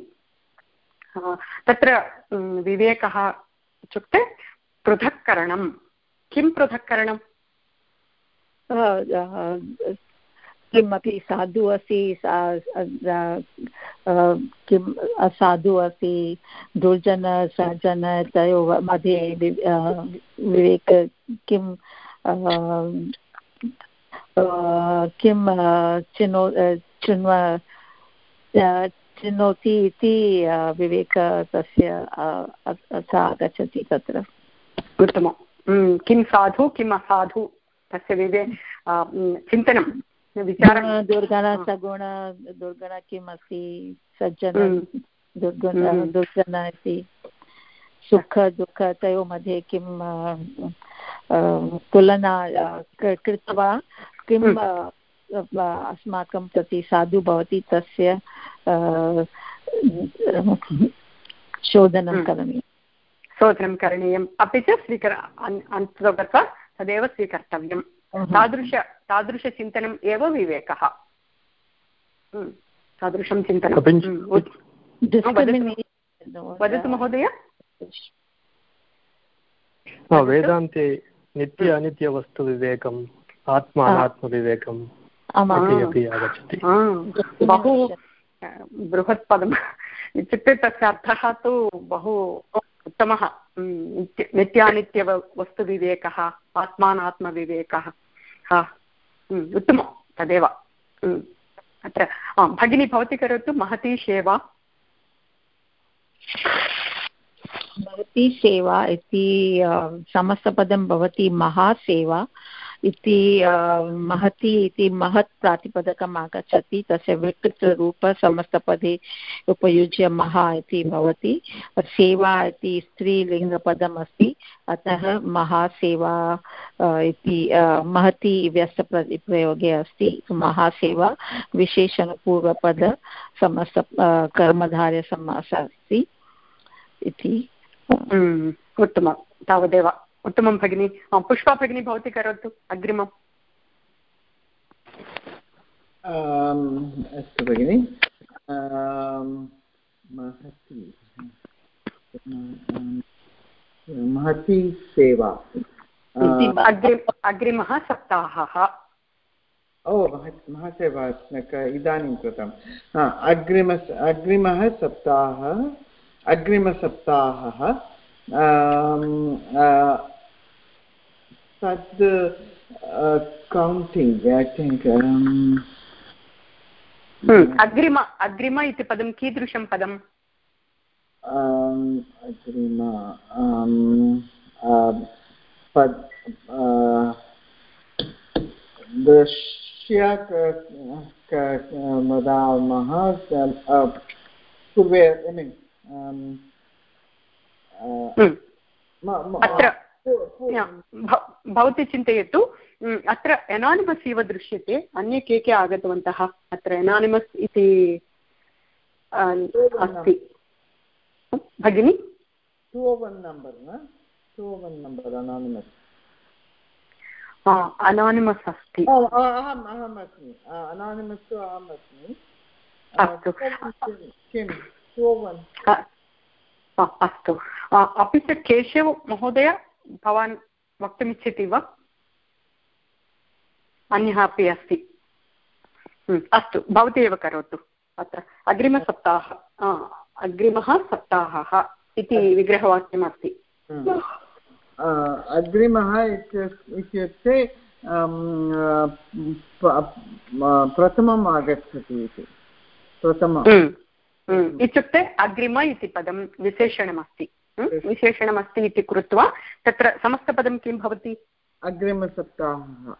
[SPEAKER 1] तत्र विवेकः इत्युक्ते पृथक्करणं। किं पृथक्करणं
[SPEAKER 2] किमपि साधु अस्ति किम् असाधु अस्ति दुर्जन सज्जन तयोः मध्ये विवेक किं किं चिनो चिन्व चिनोति इति विवेक तस्य आगच्छति तत्र।
[SPEAKER 1] उत्तमं किं साधु किम् असाधु? तस्य विवे चिन्तनं विचारं।
[SPEAKER 2] दुर्गण सगुण दुर्गण किम् अस्ति? सज्जन दुर्गुण दुर्जन इति। सुख दुःख तयोः मध्ये किं तुलना कृत्वा किम् अस्माकं प्रति साधु भवति तस्य शोधनं करणीयं
[SPEAKER 1] शोधनं करणीयम्। अपि च स्वीकर अन्ततो गत्वा तदेव स्वीकर्तव्यं तादृश तादृशचिन्तनम् एव विवेकः। तादृशं चिन्तनं। वदतु। महोदय।
[SPEAKER 3] वेदान्ते नित्य अनित्यवस्तुविवेकम् आत्मा अनात्मविवेकम् अपि आगच्छति
[SPEAKER 1] बहु बृहत् पदम्। इत्युक्ते तस्य अर्थः तु बहु उत्तमः। नित्यानित्यवस्तुविवेकः आत्मानात्मविवेकः। हा उत्तमं तदेव। अत्र भगिनी भवती करोतु महती सेवा।
[SPEAKER 2] महती सेवा इति समस्तपदं भवति महासेवा। इति महती इति महत् प्रातिपदकम् आगच्छति, तस्य विकृतरूप समस्तपदे उपयुज्य महा इति भवति, सेवा इति स्त्रीलिङ्गपदम् अस्ति अतः महासेवा इति महती व्यस्तप्रयोगे अस्ति, महासेवा विशेषणपूर्वपद समस्त कर्मधार्यसमासः अस्ति इति।
[SPEAKER 1] उत्तमं, तावदेव। उत्तमं भगिनि। पुष्पा भगिनी भवती करोतु अग्रिमम्।
[SPEAKER 4] अस्तु भगिनि। महती। महती सेवा।
[SPEAKER 1] अग्रिमः सप्ताहः।
[SPEAKER 4] ओ महासेवा इदानीं कृतम्। अग्रिम अग्रिमः सप्ताहः अग्रिमसप्ताहः। तद् कौण्टिङ्ग् ऐ थिङ्क्
[SPEAKER 1] अग्रिम अग्रिम इति पदं कीदृशं पदम्
[SPEAKER 4] अग्रिम दृश्य क- क- वदामः अ, पूर्वे I mean, um, अ,
[SPEAKER 1] हम्म।
[SPEAKER 4] म- म-
[SPEAKER 1] अत्र भवती चिन्तयतु अत्र एनानिमस् इव दृश्यते अन्ये के के आगतवन्तः? अत्र एनानिमस् इति अस्ति। भगिनि?
[SPEAKER 4] अनानिमस्
[SPEAKER 1] अनानिमस् अस्ति।
[SPEAKER 4] अहम् अहम् अस्मि। अनानिमस् तु अहम् अस्मि।
[SPEAKER 1] अस्तु. अस्तु। अपि च केशव महोदय भवान् वक्तुमिच्छति वा? अन्यः अपि अस्ति। हम्म, अस्तु भवती एव करोतु। अत्र अग्रिमसप्ताह अग्रिमः सप्ताहः इति विग्रहवाक्यमस्ति।
[SPEAKER 4] अग्रिमः इत्युक्ते प्रथमम् आगच्छति इति। प्रथमम्।
[SPEAKER 1] हम्म, हम्म, इत्युक्ते अग्रिम इति पदं विशेषणमस्ति। हम्म, विशेषणमस्ति इति कृत्वा तत्र समस्तपदं किं भवति?
[SPEAKER 4] अग्रिमसप्ताहः।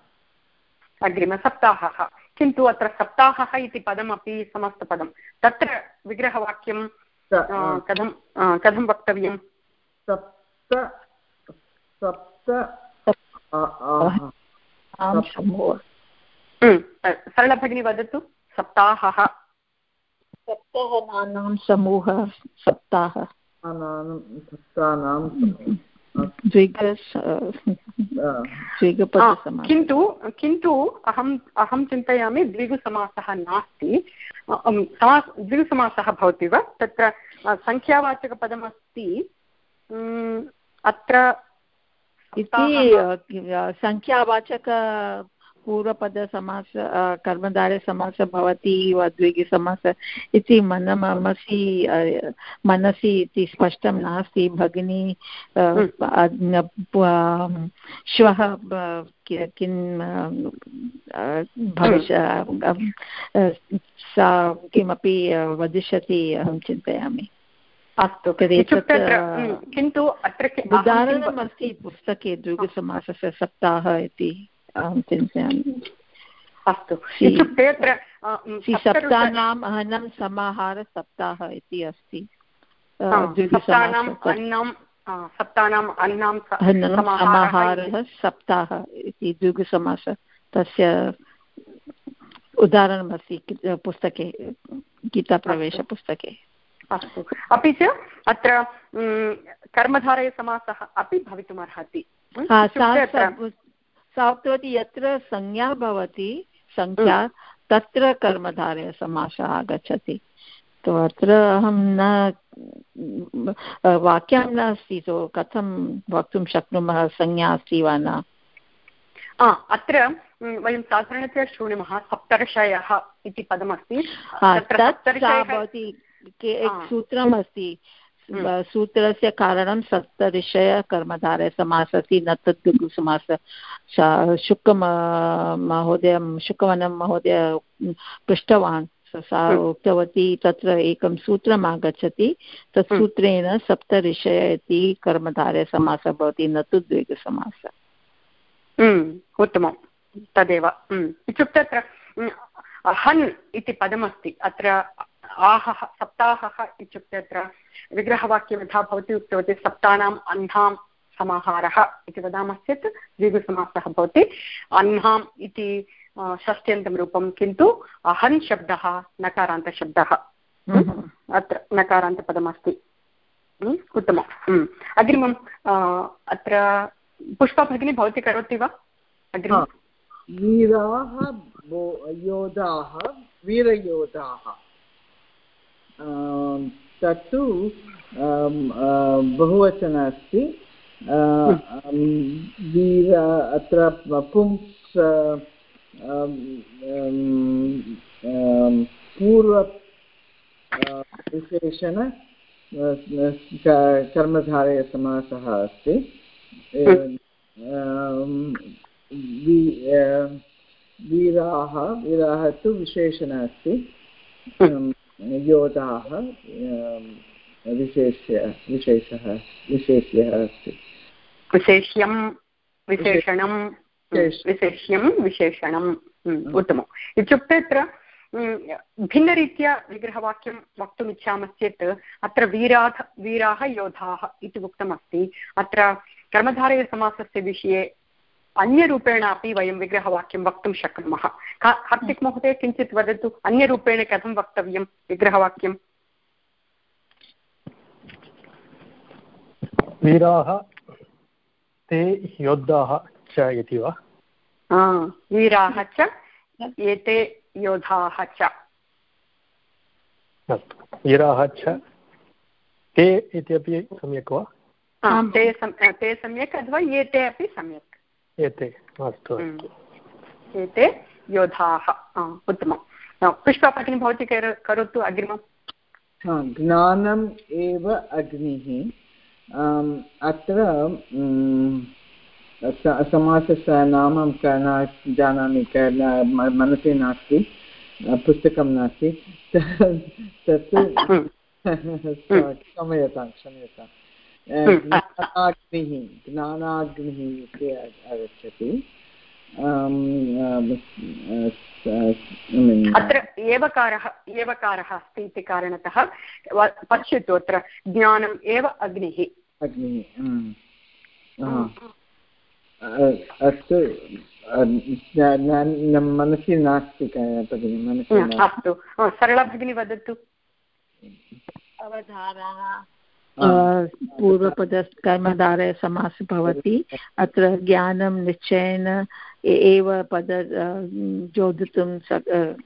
[SPEAKER 1] अग्रिमसप्ताहः। किन्तु अत्र सप्ताहः इति पदमपि समस्तपदं। तत्र विग्रहवाक्यं कथं कथं वक्तव्यं
[SPEAKER 4] सप्त सप्त आ- आ-
[SPEAKER 2] आं समूह
[SPEAKER 1] हम्म, सरलभगिनी वदतु। सप्ताहः।
[SPEAKER 2] सप्ताहनानां समूहः सप्ताह।
[SPEAKER 1] किन्तु किन्तु अहम् अहं चिन्तयामि द्विगुसमासः नास्ति। द्विगुसमासः भवति वा? तत्र सङ्ख्यावाचकपदमस्ति। अत्र
[SPEAKER 2] इति सङ्ख्यावाचक पूर्वपदसमास कर्मधारयसमासः भवति वा द्विगसमासः इति मन मनसि मनसि इति स्पष्टं नास्ति। भगिनी श्वः किं भविष्य सा किमपि वदिष्यति अहं चिन्तयामि।
[SPEAKER 1] अस्तु उम्, किन्तु अत्र कि- अहं किं
[SPEAKER 2] उदाहरणम् अस्ति पुस्तके द्विगसमासस्य सप्ताह इति। अहं चिन्तयामि।
[SPEAKER 1] अस्तु। इत्युक्ते अत्र
[SPEAKER 2] सप्तानाम् अहनं समाहारसप्ताह इति अस्ति।
[SPEAKER 1] सप्तानाम् अन्नं सप्तानाम् अन्नां समाहारः
[SPEAKER 2] सप्ताह इति द्विगसमासः तस्य उदाहरणमस्ति पुस्तके गीताप्रवेशपुस्तके।
[SPEAKER 1] अस्तु। अपि च अत्र कर्मधारयसमासः अपि भवितुमर्हति।
[SPEAKER 2] सा सा उक्तवती यत्र संज्ञा भवति संख्या तत्र कर्मधारयसमासः आगच्छति। तो अत्र अहं न वाक्यं नास्ति तो कथं वक्तुं शक्नुमः संज्ञा अस्ति वा न?
[SPEAKER 1] अत्र वयं साधारणतया शृणुमः सप्तर्षयः इति पदमस्ति।
[SPEAKER 2] हा,
[SPEAKER 1] हम्म।
[SPEAKER 2] सूत्रस्य कारणं सप्तऋषय कर्मधारयसमासः अस्ति न तत् लघुसमासः सा शुक्म महोदयं शुकवनं महोदय पृष्टवान् स-
[SPEAKER 1] हम्म।
[SPEAKER 2] उक्तवती तत्र एकं सूत्रम् आगच्छति तत्
[SPEAKER 1] हम्म।
[SPEAKER 2] सूत्रेण सप्तऋषय इति कर्मधारयसमासः भवति न तु द्विगसमासः
[SPEAKER 1] उत्तमं तदेव इत्युक्ते अत्र अहन् इति पदमस्ति अत्र आहः सप्ताहः इत्युक्ते अत्र विग्रहवाक्यं यथा भवती उक्तवती सप्तानाम् अह्नां समाहारः इति वदामश्चेत् द्विगुसमासः भवति। अह्नाम् इति षष्ट्यन्तं रूपं किन्तु अहन् शब्दः नकारान्तशब्दः। अत्र नकारान्तपदमस्ति। उत्तमम्। अग्रिमम् अत्र पुष्पा भगिनी भवती करोति वा? अग्रिमम्
[SPEAKER 4] वीराः योधाः वीरयोधाः। तत्तु आम्, बहुवचन अस्ति। वीर अत्र पुंस् पूर्व विशेषण कर्मधारयसमासः अस्ति। आम्, वीराः वीराः तु विशेषण अस्ति। आम्, योधाः आम्, विशेष्य विशेषः विशेष्यः अस्ति।
[SPEAKER 1] विशेष्यं विशेषणं विशेष्यं। विशेषणम् उत्तमम्। इत्युक्ते अत्र भिन्नरीत्या विग्रहवाक्यं वक्तुम् इच्छामश्चेत् अत्र वीराः वीराः योधाः इति उक्तमस्ति। अत्र कर्मधारयसमासस्य विषये अन्यरूपेण अपि वयं विग्रहवाक्यं वक्तुं शक्नुमः। कार्तिक् महोदय किञ्चित् वदतु अन्यरूपेण कथं वक्तव्यं विग्रहवाक्यं?
[SPEAKER 3] वीराः ते योद्धाः च इति वा?
[SPEAKER 1] वीराः च एते योधाः च।
[SPEAKER 3] वीराः च ते इत्यपि सम्यक् वा?
[SPEAKER 1] ते ते सम्यक् अथवा एते अपि सम्यक्।
[SPEAKER 3] एते अस्तु
[SPEAKER 1] अस्तु। एते योधाः उत्तमं पुष्पा भगिनी भवती करोतु अग्रिमं
[SPEAKER 4] ज्ञानम् एव अग्निः। अत्र समासस्य नाम कर्ण जानामि मनसि नास्ति पुस्तकं नास्ति। तत् क्षम्यतां क्षम्यतां ज्ञानाग्निः ज्ञानाग्निः इति आगच्छति.
[SPEAKER 1] अत्र एवकारः एवकारः अस्ति इति कारणतः पश्यतु अत्र ज्ञानम् एव अग्निः.
[SPEAKER 4] अग्निः अस्तु मनसि नास्ति भगिनि मनसि
[SPEAKER 1] अस्तु सरला भगिनी वदतु.
[SPEAKER 2] अवधारः। पूर्वपदकर्मधारय समासः भवति। अत्र ज्ञानं निश्चयेन एव पद जोदितुं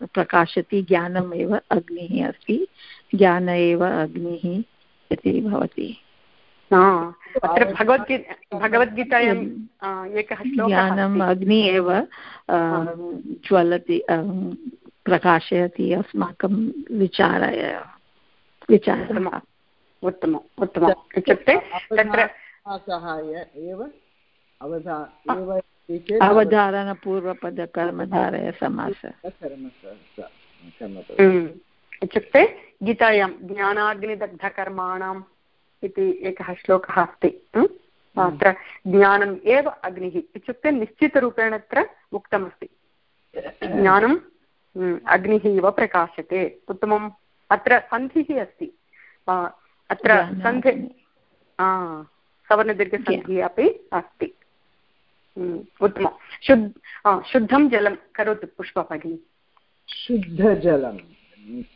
[SPEAKER 2] प्रकाशति। ज्ञानम् एव अग्निः अस्ति। ज्ञान एव अग्निः इति भवति।
[SPEAKER 1] अत्र भगवद्गीतायाम् एकः
[SPEAKER 2] ज्ञानम् अग्नि एव ज्वलति प्रकाशयति अस्माकं विचाराय विचारः।
[SPEAKER 1] उत्तमम् उत्तमम्। इत्युक्ते तत्र
[SPEAKER 4] एव?
[SPEAKER 2] अवधारणपूर्वपदकर्मधारय समासः।
[SPEAKER 1] इत्युक्ते गीतायां ज्ञानाग्निदग्धकर्माणाम् इति एकः श्लोकः अस्ति। अत्र ज्ञानम् एव अग्निः। इत्युक्ते निश्चितरूपेण अत्र उक्तमस्ति। ज्ञानम् अग्निः इव प्रकाशते। उत्तमम् अत्र सन्धिः अस्ति। अत्र सन्धि सवर्णदीर्घसन्धिः अपि अस्ति। उत्तमं। शुद्ध शुद्धं जलं करोतु पुष्पा भगिनी।
[SPEAKER 4] शुद्धजलं।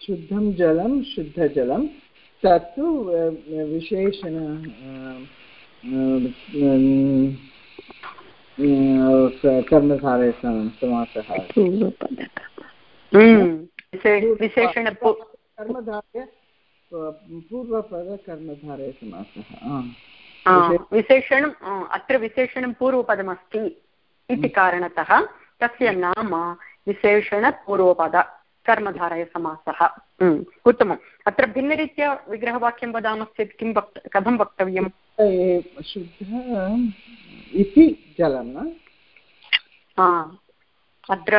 [SPEAKER 4] शुद्धं जलं शुद्धजलं। तत्तु विशेषण कर्मधारे समासः
[SPEAKER 1] विशेषण
[SPEAKER 4] कर्मधारे पूर्वपदकर्मधारे समासः
[SPEAKER 1] विशेषणम् अत्र विशेषणं पूर्वपदमस्ति इति कारणतः तस्य नाम विशेषणपूर्वपद कर्मधारयसमासः। उत्तमम्। अत्र भिन्नरीत्या विग्रहवाक्यं वदामश्चेत् किं वक्त कथं वक्तव्यं
[SPEAKER 4] शुद्ध इति जलं
[SPEAKER 2] अत्र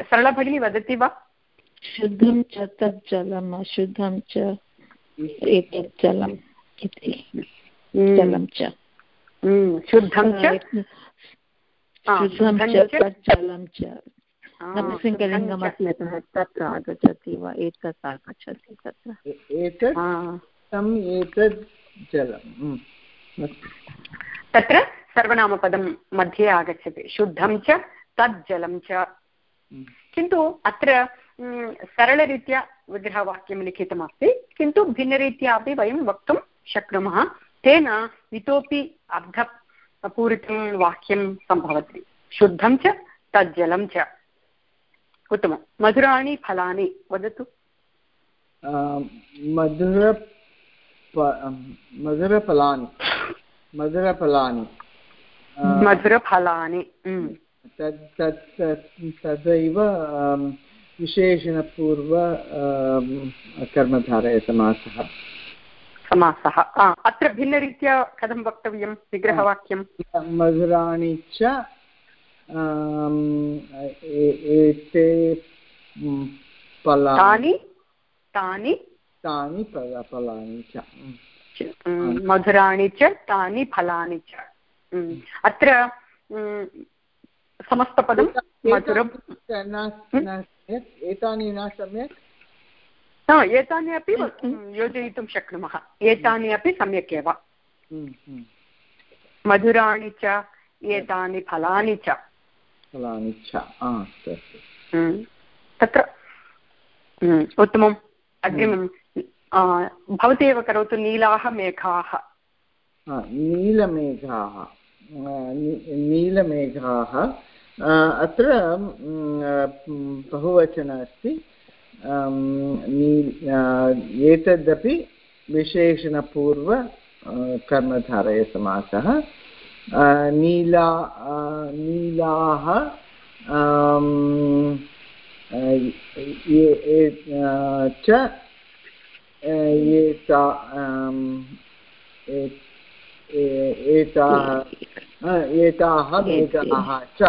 [SPEAKER 1] सरलभगिनी वदति वा?
[SPEAKER 2] शुद्धं च तत् जलम् अशुद्धं च एतत् जलम् इति।
[SPEAKER 1] हम्म।
[SPEAKER 2] जलं च।
[SPEAKER 1] हम्म, शुद्धं च?
[SPEAKER 2] शुद्धं च तत् जलं च। नपुंसकलिङ्गमस्ति तत्र आगच्छति वा? एतत् आगच्छति तत्र।
[SPEAKER 4] एतत्? जलं हम्म,
[SPEAKER 1] तत्र सर्वनामपदं मध्ये आगच्छति। शुद्धं च तत् जलं च। किन्तु अत्र सरलरीत्या विग्रहवाक्यं लिखितमस्ति किन्तु भिन्नरीत्या अपि वयं वक्तुं शक्नुमः। तेन इतोपि अर्थपूरितं वाक्यं सम्भवति। शुद्धं च तज्जलं च। उत्तमं। मधुराणि फलानि वदतु।
[SPEAKER 4] मधुर मधुरफलानि मधुरफलानि
[SPEAKER 1] मधुरफलानि
[SPEAKER 4] तदैव विशेषणपूर्व कर्मधारय समासः।
[SPEAKER 1] समासः। अत्र भिन्नरीत्या कथं वक्तव्यं? विग्रहवाक्यं
[SPEAKER 4] मधुराणि च एते
[SPEAKER 1] फलानि तानि?
[SPEAKER 4] तानि? फलानि च
[SPEAKER 1] मधुराणि च तानि फलानि च अत्र समस्तपदं मधुरं
[SPEAKER 4] एतानि न सम्यक्?
[SPEAKER 1] एतानि अपि योजयितुं शक्नुमः। एतानि अपि सम्यक् एव। मधुराणि च एतानि फलानि च।
[SPEAKER 4] फलानि च।
[SPEAKER 1] तत्र उत्तमम्। अग्रिमं भवती एव करोतु नीलाः मेघाः।
[SPEAKER 4] नीलमेघाः। नीलमेघाः। अत्र बहुवचन अस्ति. एतदपि विशेषणपूर्व कर्मधारयसमासः नीला नीलाः च एता एताः एताः मेघाः च।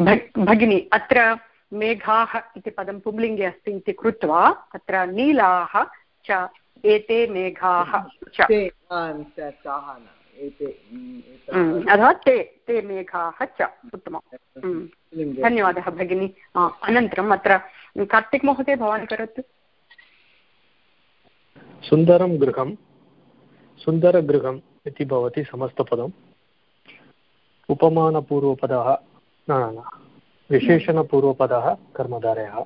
[SPEAKER 1] भगिनि अत्र मेघाः इति पदं पुंलिङ्गे अस्ति इति कृत्वा अत्र नीलाः च एते मेघाः च। अथवा ते ते मेघाः च उत्तमम्। धन्यवादः भगिनि। अनन्तरम् अत्र कार्तिक् महोदय भवान् करोतु।
[SPEAKER 3] सुन्दरं गृहं सुन्दरगृहम् इति भवति समस्तपदम्। उपमानपूर्वपदः न न विशेषणपूर्वपदः कर्मधारयः।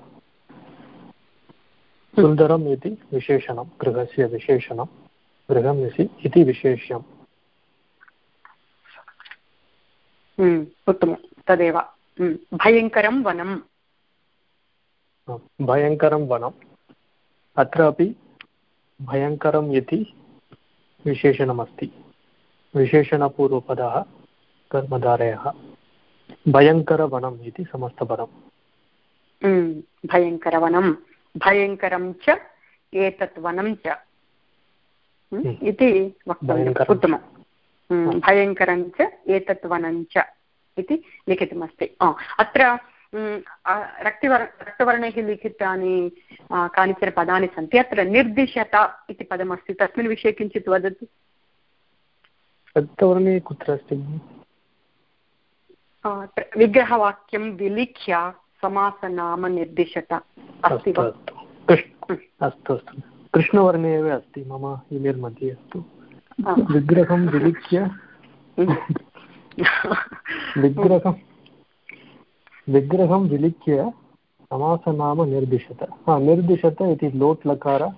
[SPEAKER 3] सुन्दरम् इति विशेषणं गृहस्य विशेषणं गृहम् इति विशेष्यम्।
[SPEAKER 1] हम्म, उत्तमं। तदेव। हम्म, भयङ्करं वनं।
[SPEAKER 3] भयङ्करं वनम् अत्र अपि भयङ्करम् इति विशेषणमस्ति। विशेषणपूर्वपदः कर्मधारयः। भयङ्करवनम् इति समस्तपदम्
[SPEAKER 1] भयङ्करवनं भयङ्करं च एतत् वनं च इति वक्तव्यम् उत्तमं भयङ्करं च एतत् वनं च इति लिखितमस्ति अत्र रक्तिवर रक्तवर्णैः लिखितानि कानिचन पदानि सन्ति अत्र निर्दिशता इति पदमस्ति तस्मिन् विषये किञ्चित् वदतु.
[SPEAKER 3] रक्तवर्णे कुत्र अस्ति
[SPEAKER 1] विग्रहवाक्यं विलिख्य समासनाम निर्दिशत अस्ति वा
[SPEAKER 3] अस्तु अस्तु कृष्णवर्णे एव अस्ति मम इमेल् मध्ये अस्तु विग्रहं विलिख्य विग्रहं विग्रहं विलिख्य समासनाम निर्दिशत हा निर्दिशत इति लोट् लकार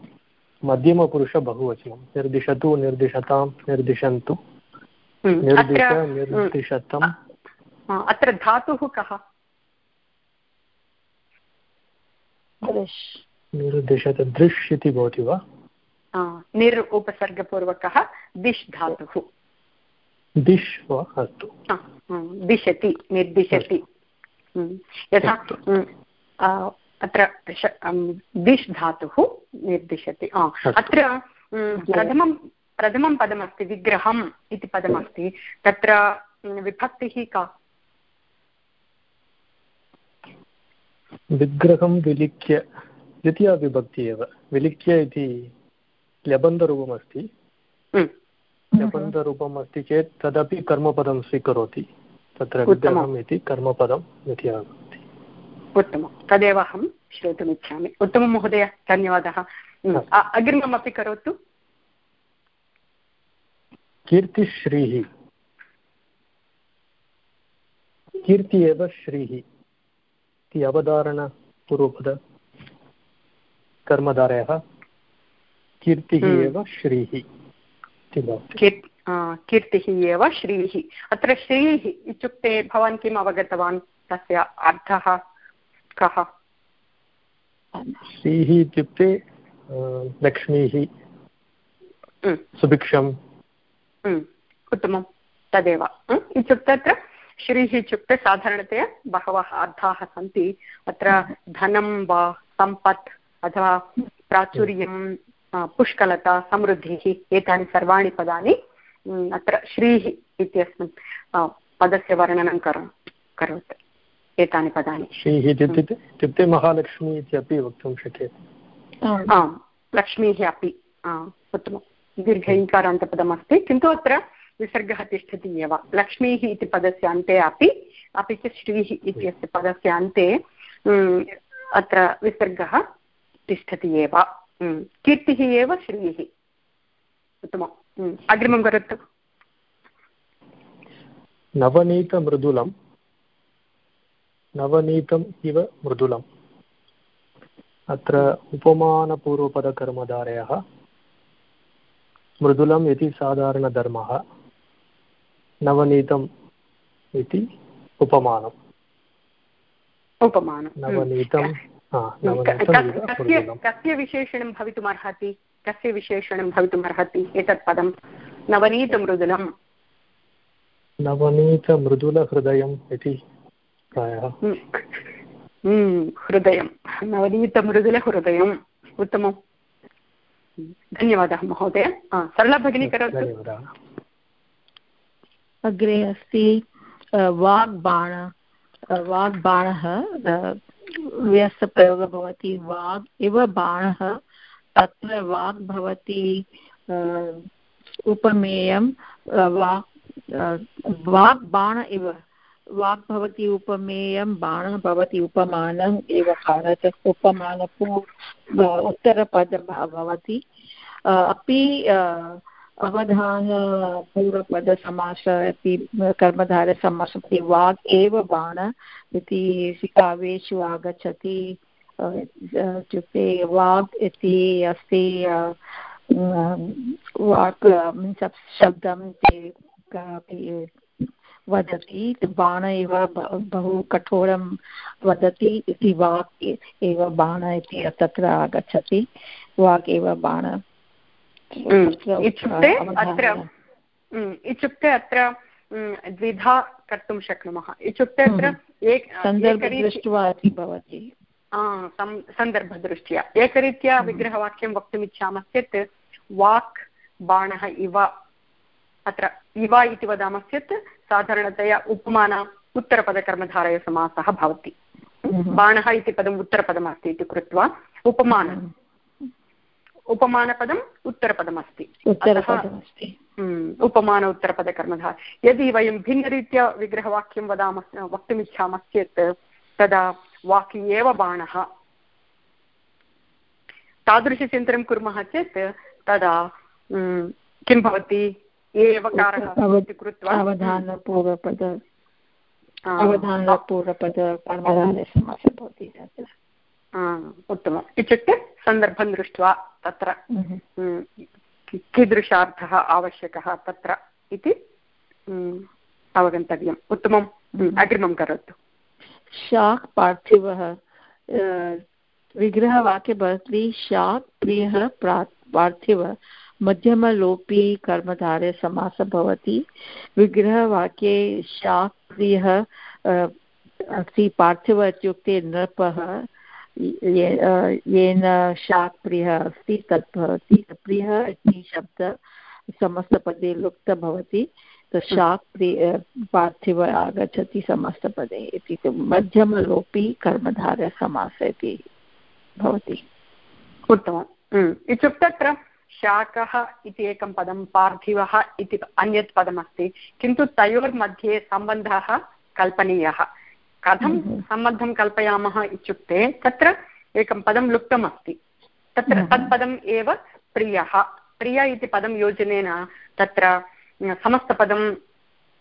[SPEAKER 3] मध्यमपुरुष बहुवचनं निर्दिशतु निर्दिशतां निर्दिशन्तु निर्दिश निर्दिशतम्
[SPEAKER 1] अत्र धातुः कः?
[SPEAKER 3] निर्दिशत दृश् इति भवति वा?
[SPEAKER 1] निर् उपसर्गपूर्वकः दिश् धातुः।
[SPEAKER 3] दिश् वा? अस्तु।
[SPEAKER 1] दिशति निर्दिशति। यथा अत्र दिश् धातुः निर्दिशति। अत्र प्रथमं प्रथमं पदमस्ति विग्रहम् इति पदमस्ति। तत्र विभक्तिः का?
[SPEAKER 3] विग्रहं विलिख्य द्वितीया विभक्ति एव। विलिख्य इति ल्यबन्धरूपमस्ति ल्यबन्धरूपम् अस्ति चेत् तदपि कर्मपदं स्वीकरोति। तत्र विग्रहम् इति कर्मपदं द्वितीया विभक्ति
[SPEAKER 1] उत्तमं तदेव अहं श्रोतुमिच्छामि। उत्तमं महोदय धन्यवादः। अग्रिममपि करोतु।
[SPEAKER 3] कीर्तिश्रीः। कीर्ति एव श्रीः। इति अवधारणपूर्वपद कर्मधारयः कीर्तिः हम्म। एव श्रीः।
[SPEAKER 1] कीर्तिः एव श्रीः। अत्र श्रीः इत्युक्ते भवान् किम् अवगतवान्? तस्य अर्थः कः?
[SPEAKER 3] श्रीः इत्युक्ते लक्ष्मीः।
[SPEAKER 1] हम्म।
[SPEAKER 3] सुभिक्षं
[SPEAKER 1] हम्म। उत्तमं। तदेव। इत्युक्ते अत्र श्रीः इत्युक्ते साधारणतया बहवः अर्थाः सन्ति। अत्र धनं वा सम्पत् अथवा प्राचुर्यं पुष्कलता समृद्धिः एतानि सर्वाणि पदानि अत्र श्रीः इत्यस्मिन् पदस्य वर्णनं करो करोति। एतानि पदानि।
[SPEAKER 3] श्रीः इत्युक्ते महालक्ष्मी इत्यपि वक्तुं शक्यते।
[SPEAKER 1] आम् लक्ष्मीः अपि उत्तमं। दीर्घ इकारान्तपदमस्ति किन्तु अत्र विसर्गः तिष्ठति एव। लक्ष्मीः इति पदस्य अन्ते अपि अपि च श्रीः इत्यस्य पदस्य अन्ते अत्र विसर्गः तिष्ठति एव। कीर्तिः एव श्रीः। उत्तमम्। अग्रिमं करोतु
[SPEAKER 3] नवनीतमृदुलं नवनीतम् इव मृदुलम्। अत्र उपमानपूर्वपदकर्मधारयः। मृदुलम् इति साधारणधर्मः। नवनीतम् इति उपमानम्।
[SPEAKER 1] उपमानं
[SPEAKER 3] नवनीतं
[SPEAKER 1] कस्य विशेषणं भवितुमर्हति? कस्य विशेषणं भवितुमर्हति एतत् पदं? नवनीतमृदुलं
[SPEAKER 3] नवनीतमृदुलहृदयम् इति प्रायः।
[SPEAKER 1] हम्म। हम्म, हृदयं नवनीतमृदुलहृदयम्। उत्तमं धन्यवादः महोदय। सरला भगिनी करोतु।
[SPEAKER 2] अग्रे अस्ति वाग्बाण वाग्बाणः व्यस्तप्रयोगः भवति, वाग् इव बाणः, तत्र वाग् भवति उपमेयं वाक् वाक् बाण इव वाक् भवति उपमेयं, बाणः भवति उपमानम्, एव भारत उपमानपू उत्तरपद भवति अपि अवधानपूर्वपदसमास इति कर्मधारसमासः इति वाक् एव बाण इति काव्येषु आगच्छति। इत्युक्ते वाक् इति अस्ति वाक् मीन्स् शब्दं ते वदति, बाण एव बहु कठोरं वदति इति वाक् एव बाण इति तत्र आगच्छति। वाक् एव बाण।
[SPEAKER 1] इत्युक्ते अत्र इत्युक्ते अत्र द्विधा कर्तुं शक्नुमः। इत्युक्ते अत्र
[SPEAKER 2] भवति।
[SPEAKER 1] सन्दर्भदृष्ट्या। एकरीत्या विग्रहवाक्यं वक्तुमिच्छामश्चेत् वाक् बाणः इव अत्र इव इति वदामश्चेत् साधारणतया उपमान उत्तरपदकर्मधारयसमासः भवति। बाणः इति पदम् उत्तरपदमस्ति इति कृत्वा उपमान। उपमानपदम् उत्तरपदमस्ति। हम्म, उपमान उत्तरपदकर्मधार यदि वयं भिन्नरीत्या विग्रहवाक्यं वदामः वक्तुमिच्छामश्चेत् तदा वाक्य एव बाणः। तादृशचिन्तनं कुर्मः चेत् तदा किं भवति? एवकारः इति कृत्वा
[SPEAKER 2] अवधानपूर्वपद अवधानपूर्वपद कर्मधारसमासः भवति
[SPEAKER 1] उत्तमम् इत्युक्ते सन्दर्भं दृष्ट्वा तत्र। कीदृशार्थः आवश्यकः तत्र इति अवगन्तव्यम् उत्तमम् अग्रिमं करोतु
[SPEAKER 2] शाक् पार्थिवः विग्रहवाक्ये भवति शाक् प्रियः पार्थिव मध्यमलोपी कर्मधारे समासः भवति विग्रहवाक्ये शाक्रियः अस्ति पार्थिव इत्युक्ते नृपः येन शाक्प्रियः अस्ति तत् भवति। प्रियः इति शब्दः समस्तपदे लुप्त भवति। शाक् प्रिय पार्थिव आगच्छति समस्तपदे इति। मध्यमलोपी कर्मधारसमासः इति भवति।
[SPEAKER 1] उत्तमम्। इत्युक्ते अत्र शाकः इति एकं पदं पार्थिवः इति अन्यत् पदमस्ति। किन्तु तयोर्मध्ये सम्बन्धः कल्पनीयः। कथं हम्म। सम्बन्धं कल्पयामः इत्युक्ते तत्र एकं पदं लुप्तमस्ति। तत्र हम्म। तत्पदम् एव प्रियः। प्रिय इति पदं योजनेन तत्र समस्तपदम्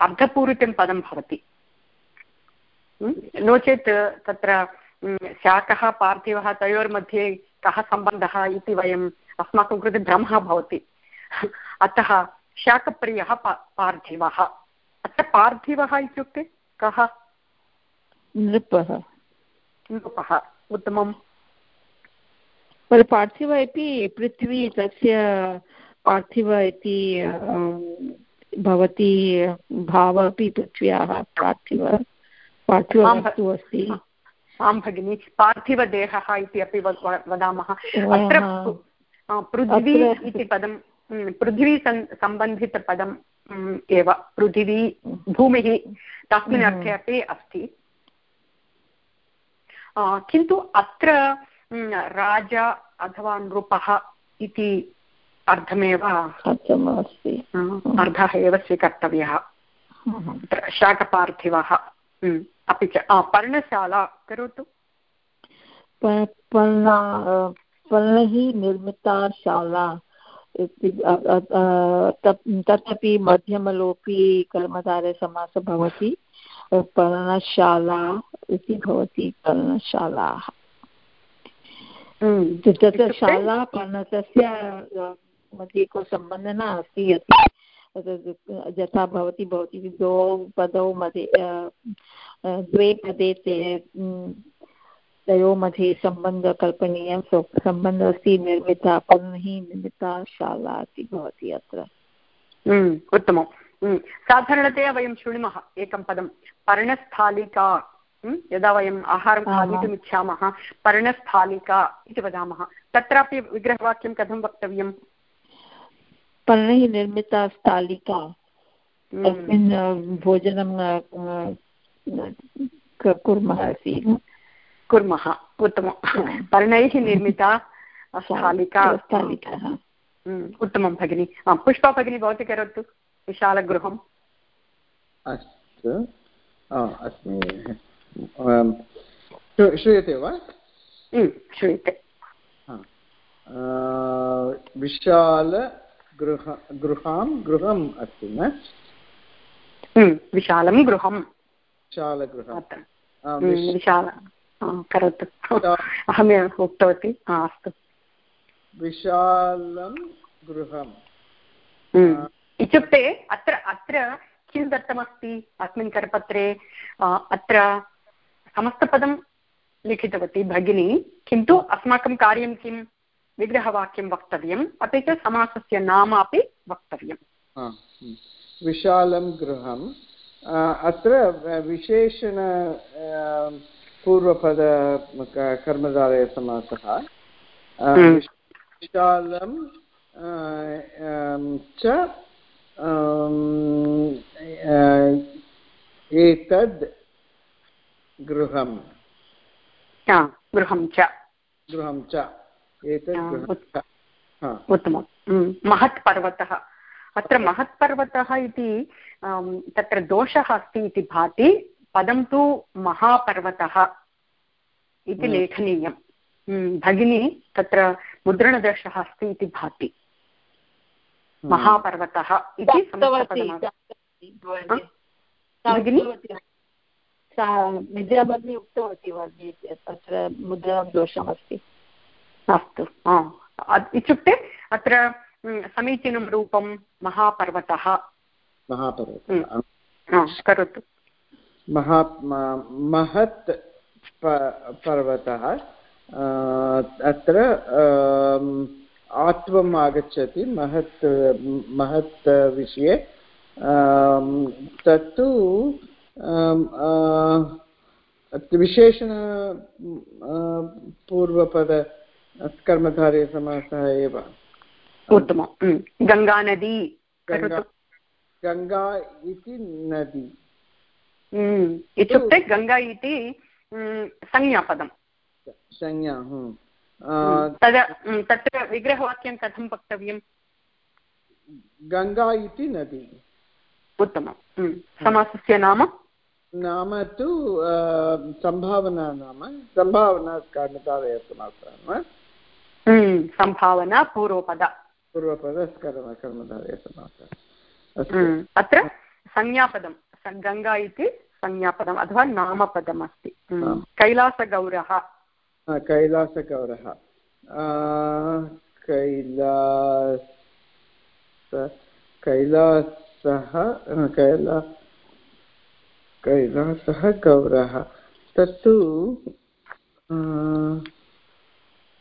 [SPEAKER 1] अर्धपूरितं पदं भवति। नो चेत् तत्र शाकः पार्थिवः तयोर्मध्ये कः सम्बन्धः इति वयं अस्माकं कृते भ्रमः भवति। अतः शाकप्रियः पा पार्थिवः। अत्र पार्थिवः इत्युक्ते कः?
[SPEAKER 2] नृपः।
[SPEAKER 1] नृपः उत्तमम्।
[SPEAKER 2] पार्थिव इति पृथ्वी तस्य पार्थिव इति भवति भावः अपि पृथ्व्याः पार्थिव पार्थिववस्तु अस्ति।
[SPEAKER 1] आं भगिनि पार्थिवदेहः इति अपि वदामः। अत्र पृथिवी इति पदं पृथिवी सम्बन्धितपदम् एव। पृथिवी भूमिः तस्मिन् अर्थे अपि अस्ति। किन्तु अत्र राजा अथवा नृपः इति अर्धमेव
[SPEAKER 2] अर्धमस्ति
[SPEAKER 1] अर्धः एव स्वीकर्तव्यः। शाकपार्थिवः अपि च पर्णशाला करोतु।
[SPEAKER 2] पर्णैः निर्मिता शाला। तदपि मध्यमलोपि कर्मधारयसमासः भवति पर्णशाला इति भवति पर्णशालाः। तत्र शाला पर्णतस्य मध्ये को सम्बन्धः नास्ति यथा भवती भवती द्वौ पदौ मध्ये द्वे पदे ते तयोः मध्ये सम्बन्धः कल्पनीयं सम्बन्धः अस्ति निर्मिता पुनः निर्मिता शाला इति भवति अत्र।
[SPEAKER 1] उत्तमं साधारणतया वयं शृणुमः एकं पदं पर्णस्थालिका। यदा वयम् आहारं खादितुम् इच्छामः पर्णस्थालिका इति वदामः। तत्रापि विग्रहवाक्यं कथं वक्तव्यं
[SPEAKER 2] पर्णैः निर्मिता स्थालिका। तस्मिन् भोजनं कुर्मः
[SPEAKER 1] कुर्मः उत्तमं पर्णैः निर्मिता स्थालिका
[SPEAKER 2] स्थालिका
[SPEAKER 1] उत्तमं भगिनि। पुष्पा भगिनी भवती करोतु। विशालगृहम्।
[SPEAKER 4] अस्तु। अस्मि। श्रूयते वा?
[SPEAKER 1] श्रूयते।
[SPEAKER 4] विशालगृह गृहां गृहम् अस्ति न?
[SPEAKER 1] विशालं गृहं
[SPEAKER 4] विशालगृहं
[SPEAKER 1] विशाल करोतु अहमेव उक्तवती अस्तु
[SPEAKER 4] विशालं गृहम्
[SPEAKER 1] इत्युक्ते अत्र अत्र किं दत्तमस्ति अस्मिन् करपत्रे अत्र समस्तपदं लिखितवती भगिनी किन्तु अस्माकं कार्यं किं विग्रहवाक्यं वक्तव्यम् अपि च समासस्य नाम अपि वक्तव्यम्
[SPEAKER 4] विशालं गृहम् अत्र विशेषण पूर्वपद कर्मधारयसमासः विशालं च एतद् गृहं
[SPEAKER 1] गृहं च।
[SPEAKER 4] गृहं च। एतद्
[SPEAKER 1] उत्तमं महत्पर्वतः। अत्र महत्पर्वतः इति तत्र दोषः अस्ति इति भाति पदं तु महापर्वतः इति लेखनीयं भगिनी तत्र मुद्रणदोषः अस्ति इति भाति। महापर्वतः इति
[SPEAKER 2] विद्याभगिनी उक्तवती भगिनी तत्र मुद्रणदोषमस्ति
[SPEAKER 1] अस्तु? इत्युक्ते अत्र समीचीनं रूपं महापर्वतः।
[SPEAKER 4] महापर्वतः।
[SPEAKER 1] करोतु।
[SPEAKER 4] महा महत् पर्वतः अत्र आत्वम् आगच्छति महत् महत् विषये। तत्तु विशेषण पूर्वपद कर्मधारयसमासः एव।
[SPEAKER 1] उत्तमं गङ्गानदी
[SPEAKER 4] गङ्गा इति नदी।
[SPEAKER 1] इत्युक्ते गङ्गा इति संज्ञापदं
[SPEAKER 4] संज्ञा
[SPEAKER 1] तदा तत्र विग्रहवाक्यं कथं वक्तव्यं
[SPEAKER 4] गङ्गा इति नदी
[SPEAKER 1] उत्तमं समासस्य नाम
[SPEAKER 4] नाम तु सम्भावना नाम सम्भावना कर्मधारयसमासः
[SPEAKER 1] सम्भावना पूर्वपद
[SPEAKER 4] पूर्वपद कर्मधारयसमासः
[SPEAKER 1] अत्र संज्ञापदं गङ्गा इति संज्ञापदम् अथवा नामपदम् अस्ति। कैलासगौरः।
[SPEAKER 4] कैलासगौरः। कैलास कैलासः कैला कैलासः गौरः। तत्तु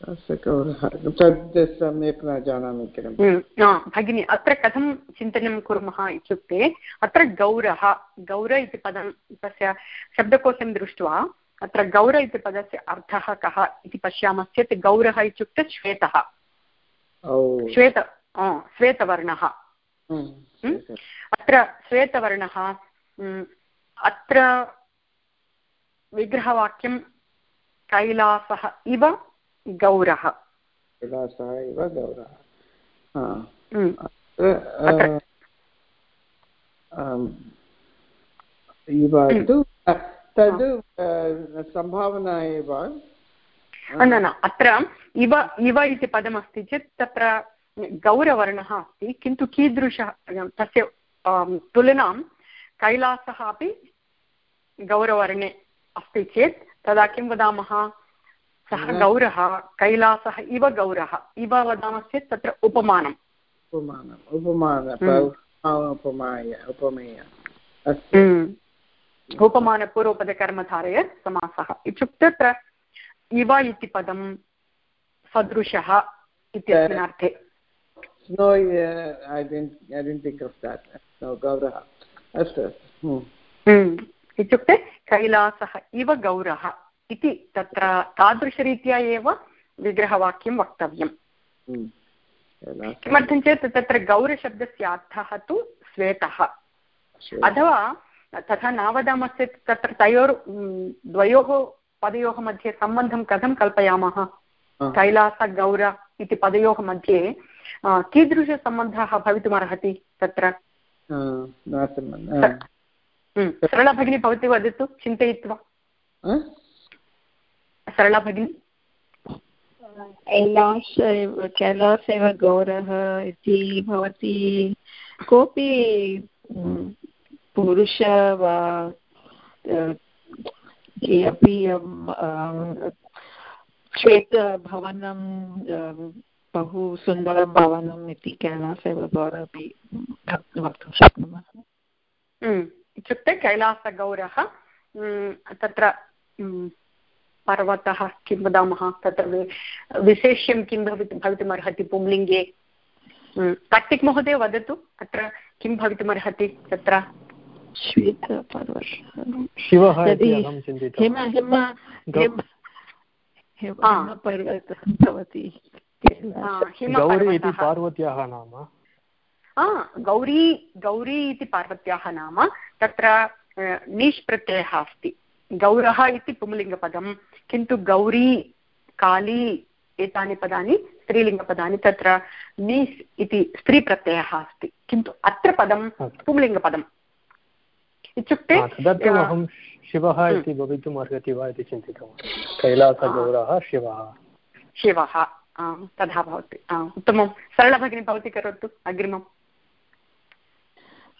[SPEAKER 4] तद् सम्यक् न जानामि किल।
[SPEAKER 1] भगिनि अत्र कथं चिन्तनं कुर्मः इत्युक्ते अत्र गौरः गौर इति पदं तस्य शब्दकोशं दृष्ट्वा अत्र गौर इति पदस्य अर्थः कः इति पश्यामश्चेत् गौरः इत्युक्ते श्वेतः। श्वेत श्वेतवर्णः। अत्र श्वेतवर्णः अत्र विग्रहवाक्यं कैलासः इव गौरः।
[SPEAKER 4] कैलासः इव गौरः। इव तु तद् सम्भावना एव।
[SPEAKER 1] न न अत्र इव इव इति पदमस्ति चेत् तत्र गौरवर्णः अस्ति किन्तु कीदृशः तस्य तुलनां कैलासः अपि गौरवर्णे अस्ति चेत् तदा किं वदामः? सः गौरः कैलासः इव गौरः। इव वदामः चेत् तत्र उपमानम्। उपमानपूर्वपदकर्मधारय समासः। इत्युक्ते तत्र इव इति पदं सदृशः इत्यस्मिन् अर्थे।
[SPEAKER 4] No i didn't i didn't think of that. No gauraha अस्तु अस्तु।
[SPEAKER 1] इत्युक्ते कैलासः इव गौरः। इति तत्र तादृशरीत्या एव विग्रहवाक्यं वक्तव्यम्। किमर्थं चेत् तत्र गौरशब्दस्य अर्थः तु श्वेतः। अथवा तथा न वदामश्चेत् तत्र तयोर् द्वयोः पदयोः मध्ये सम्बन्धं कथं कल्पयामः? कैलासगौर इति पदयोः मध्ये कीदृशसम्बन्धः भवितुमर्हति तत्र? सरला भगिनी भवती वदतु चिन्तयित्वा। सरला भगिनी।
[SPEAKER 2] कैलास एव कैलास एव गौरः इति भवती। कोऽपि पुरुष वा अपि श्वेतभवनं बहु सुन्दरं भवनम् इति कैलास एव गौरव अपि वक्तुं शक्नुमः।
[SPEAKER 1] इत्युक्ते कैलासगौरः तत्र पर्वतः किं वदामः तत्र विशेष्यं किं भवितुं भवितुमर्हति पुंलिङ्गे? कार्तिक् महोदय वदतु अत्र किं भवितुमर्हति तत्र?
[SPEAKER 3] शिवः
[SPEAKER 2] हिम हिम पर्वतः भवति
[SPEAKER 3] गौरी इति पार्वत्याः नाम?
[SPEAKER 1] गौरी गौरी इति पार्वत्याः नाम। तत्र नीश् प्रत्ययः अस्ति। गौरः इति पुंलिङ्गपदं किन्तु गौरी काली एतानि पदानि स्त्रीलिङ्गपदानि तत्र नीस् इति स्त्रीप्रत्ययः अस्ति। किन्तु अत्र पदं पुंलिङ्गपदम्। इत्युक्ते
[SPEAKER 3] अहं शिवः इति भवितुम् अर्हति वा इति चिन्तितवान्। कैलासगौरः शिवः।
[SPEAKER 1] शिवः तथा भवति। उत्तमं। सरलभगिनी भवती करोतु अग्रिमम्।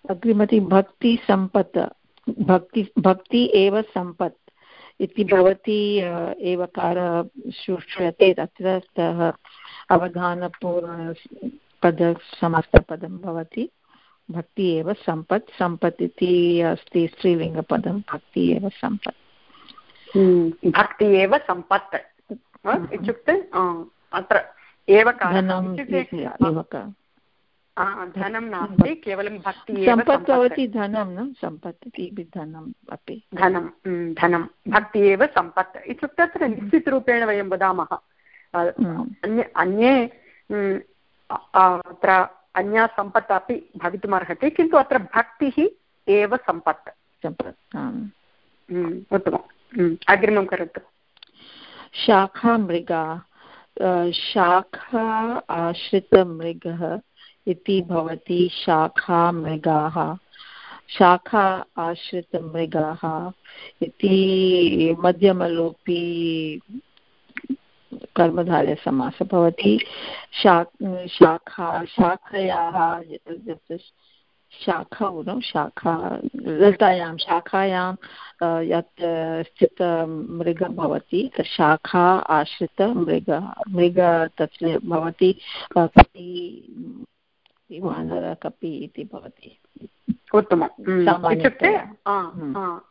[SPEAKER 2] अग्रिमति भक्तिसम्पत् भक्ति भक्ति एव सम्पत्। इति भवती एवकार श्रूयते तत्र सः अवधानपूर्णपदसमस्तपदं भवति। भक्ति एव सम्पत् सम्पत् इति अस्ति स्त्रीलिङ्गपदं भक्ति एव सम्पत्।
[SPEAKER 1] हम्म, भक्ति एव सम्पत् इत्युक्ते अत्र एव धनं नास्ति केवलं भक्ति
[SPEAKER 2] सम्पत् भवति धनं न? सम्पत् इति धनम् अपि।
[SPEAKER 1] धनं धनं भक्ति एव सम्पत् इत्युक्ते अत्र निश्चितरूपेण वयं वदामः। अन्य अन्ये अत्र अन्या सम्पत् अपि भवितुमर्हति किन्तु अत्र भक्तिः एव सम्पत्
[SPEAKER 2] सम्पत्
[SPEAKER 1] उत्तमम्। अग्रिमं करोतु।
[SPEAKER 2] शाखामृगा शाखा आश्रितमृगः इति भवति शाखामृगाः शाखा आश्रितमृगाः इति मध्यमलोपी कर्मधारयसमासः भवति। शाखा शाखयाः शाखौ न शाखा लतायां शाखायां यत् स्थितमृगः भवति शाखा आश्रितमृगः मृग तस्य भवति वानर कपि इति भवति।
[SPEAKER 1] उत्तमम्। इत्युक्ते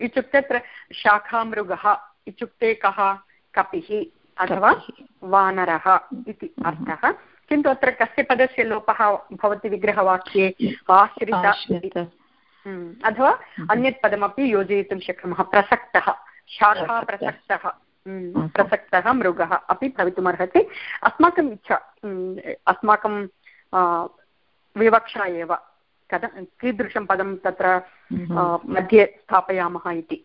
[SPEAKER 1] इत्युक्ते अत्र शाखामृगः इत्युक्ते कः? कपिः अथवा वानरः इति अर्थः। किन्तु अत्र कस्य पदस्य लोपः भवति विग्रहवाक्ये? आश्रित अथवा। अन्यत् पदमपि योजयितुं शक्नुमः। प्रसक्तः। शाखा प्रसक्तः। प्रसक्तः। मृगः अपि भवितुमर्हति। अस्माकम् इच्छा अस्माकं विवक्षा एव। कथ कीदृशं पदं तत्र मध्ये स्थापयामः इति।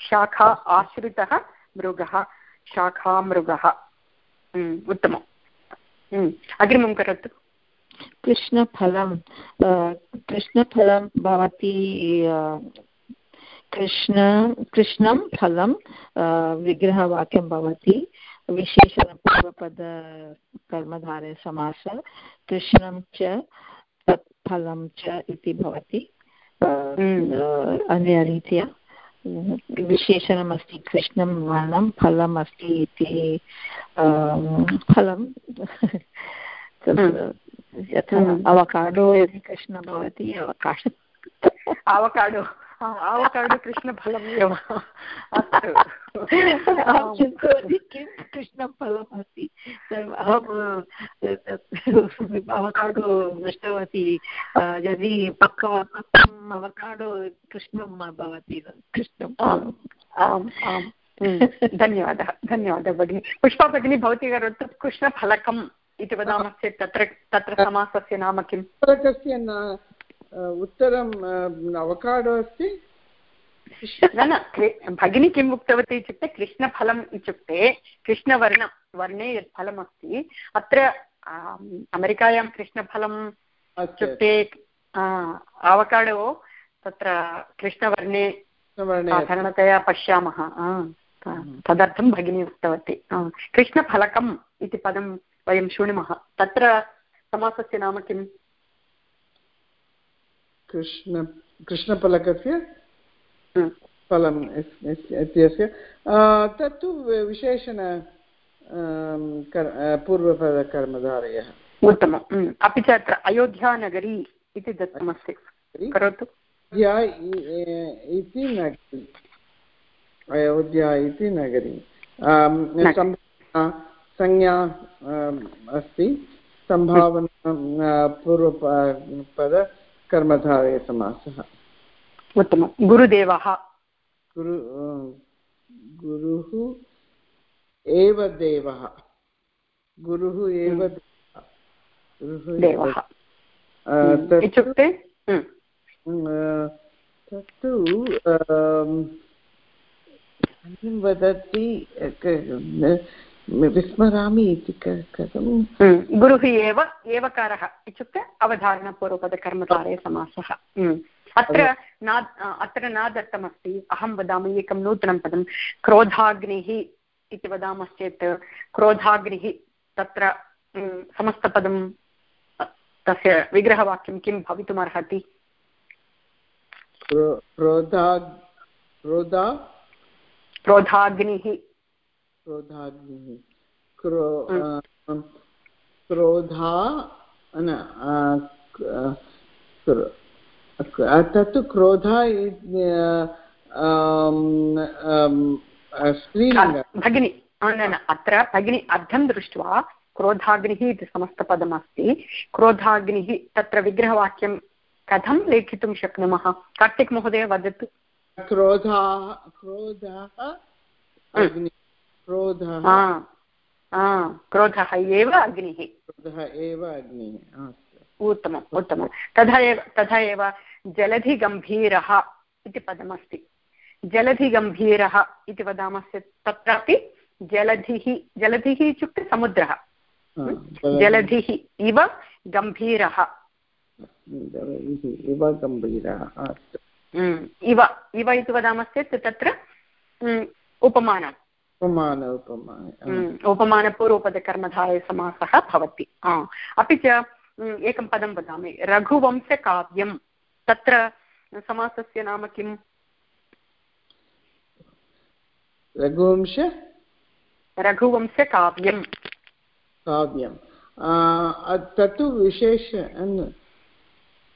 [SPEAKER 1] शाखा आश्रितः मृगः। शाखामृगः उत्तमम्। अग्रिमं करोतु।
[SPEAKER 2] कृष्णफलं कृष्णफलं भवति कृष्ण कृष्णं फलं विग्रहवाक्यं भवति। विशेषणपूर्वपद कर्मधारे समास कृष्णं च तत् फलं च इति भवति। हम्म। अन्यरीत्या विशेषणमस्ति कृष्णं वर्णं फलम् अस्ति इति फलं हम्म। यथा अवकाडो यदि कृष्णं भवति अवकाडो
[SPEAKER 1] अवकाडो। आवकाडो कृष्णफलम् एव अस्तु
[SPEAKER 2] अहं चिन्तयति किं कृष्णफलम् अस्ति अहं अवकाडो दृष्टवती यदि पक्वम् अवकाडो कृष्णं भवति कृष्णम्
[SPEAKER 1] आम् आम् धन्यवादः धन्यवादः भगिनि। पुष्पा भगिनी भवती करोतु कृष्णफलकम् इति वदामश्चेत् तत्र तत्र समासस्य नाम किं
[SPEAKER 4] फलकस्य उत्तरम् अवकाडो अस्ति?
[SPEAKER 1] न न भगिनी किम् उक्तवती इत्युक्ते कृष्णफलम् इत्युक्ते कृष्णवर्ण वर्णे यत् फलमस्ति अत्र अमेरिकायां कृष्णफलम् इत्युक्ते आवकाडो तत्र कृष्णवर्णे साधारणतया पश्यामः तदर्थं भगिनी उक्तवती कृष्णफलकम् इति पदं वयं शृणुमः तत्र समासस्य नाम किम्?
[SPEAKER 4] कृष्ण कृष्णफलकस्य फलम् इत्यस्य तत्तु विशेषण पूर्वपदकर्मधारयः।
[SPEAKER 1] उत्तमम्। अपि च अत्र अयोध्यानगरी इति दत्तमस्ति। करोतु।
[SPEAKER 4] इति नगरी। अयोध्या इति नगरी। संज्ञा अस्ति। सम्भावना पूर्वपद कर्मधारयसमासः।
[SPEAKER 1] उत्तमं। गुरुदेवः।
[SPEAKER 4] गुरु गुरुः एव देवः। गुरुः एव
[SPEAKER 1] देवः। इत्युक्ते
[SPEAKER 4] तत्तु किं वदति विस्मरामि इति कथं?
[SPEAKER 1] हम्म, गुरुः एव एवकारः इत्युक्ते अवधारणपूर्वपदकर्मकारे समासः। हम्म, अत्र न अत्र न दत्तमस्ति अहं वदामि एकं नूतनं पदं क्रोधाग्निः इति वदामश्चेत् क्रोधाग्निः तत्र हम्म, समस्तपदं तस्य विग्रहवाक्यं किं भवितुमर्हति?
[SPEAKER 4] क्रोधा?
[SPEAKER 1] क्रोधाग्निः
[SPEAKER 4] क्रोधाग्निः क्रो क्रोधा तत्तु क्रोधा
[SPEAKER 1] भगिनि न न अत्र भगिनि अर्थं दृष्ट्वा क्रोधाग्निः इति समस्तपदमस्ति। क्रोधाग्निः तत्र विग्रहवाक्यं कथं लेखितुं शक्नुमः? कार्तिक् महोदय वदतु।
[SPEAKER 4] क्रोधाः क्रोधः अग्निः क्रोधः
[SPEAKER 1] क्रोधः एव अग्निः।
[SPEAKER 4] क्रोधः एव अग्निः
[SPEAKER 1] उत्तमम् उत्तमं तथा एव तथा एव जलधिगम्भीरः इति पदमस्ति। जलधिगम्भीरः इति वदामश्चेत् तत्रापि जलधिः जलधिः इत्युक्ते समुद्रः। जलधिः। इव गम्भीरः।
[SPEAKER 4] इव गम्भीरः
[SPEAKER 1] इव इव इति वदामश्चेत् तत्र उपमानम्।
[SPEAKER 4] उपमान उपमान
[SPEAKER 1] उपमानपूर्वपदकर्मधारयसमासः भवति अपि च एकं पदं वदामि रघुवंशकाव्यं तत्र समासस्य नाम किम्
[SPEAKER 4] रघुवंश
[SPEAKER 1] रघुवंशकाव्यं
[SPEAKER 4] काव्यं तत्तु विशेष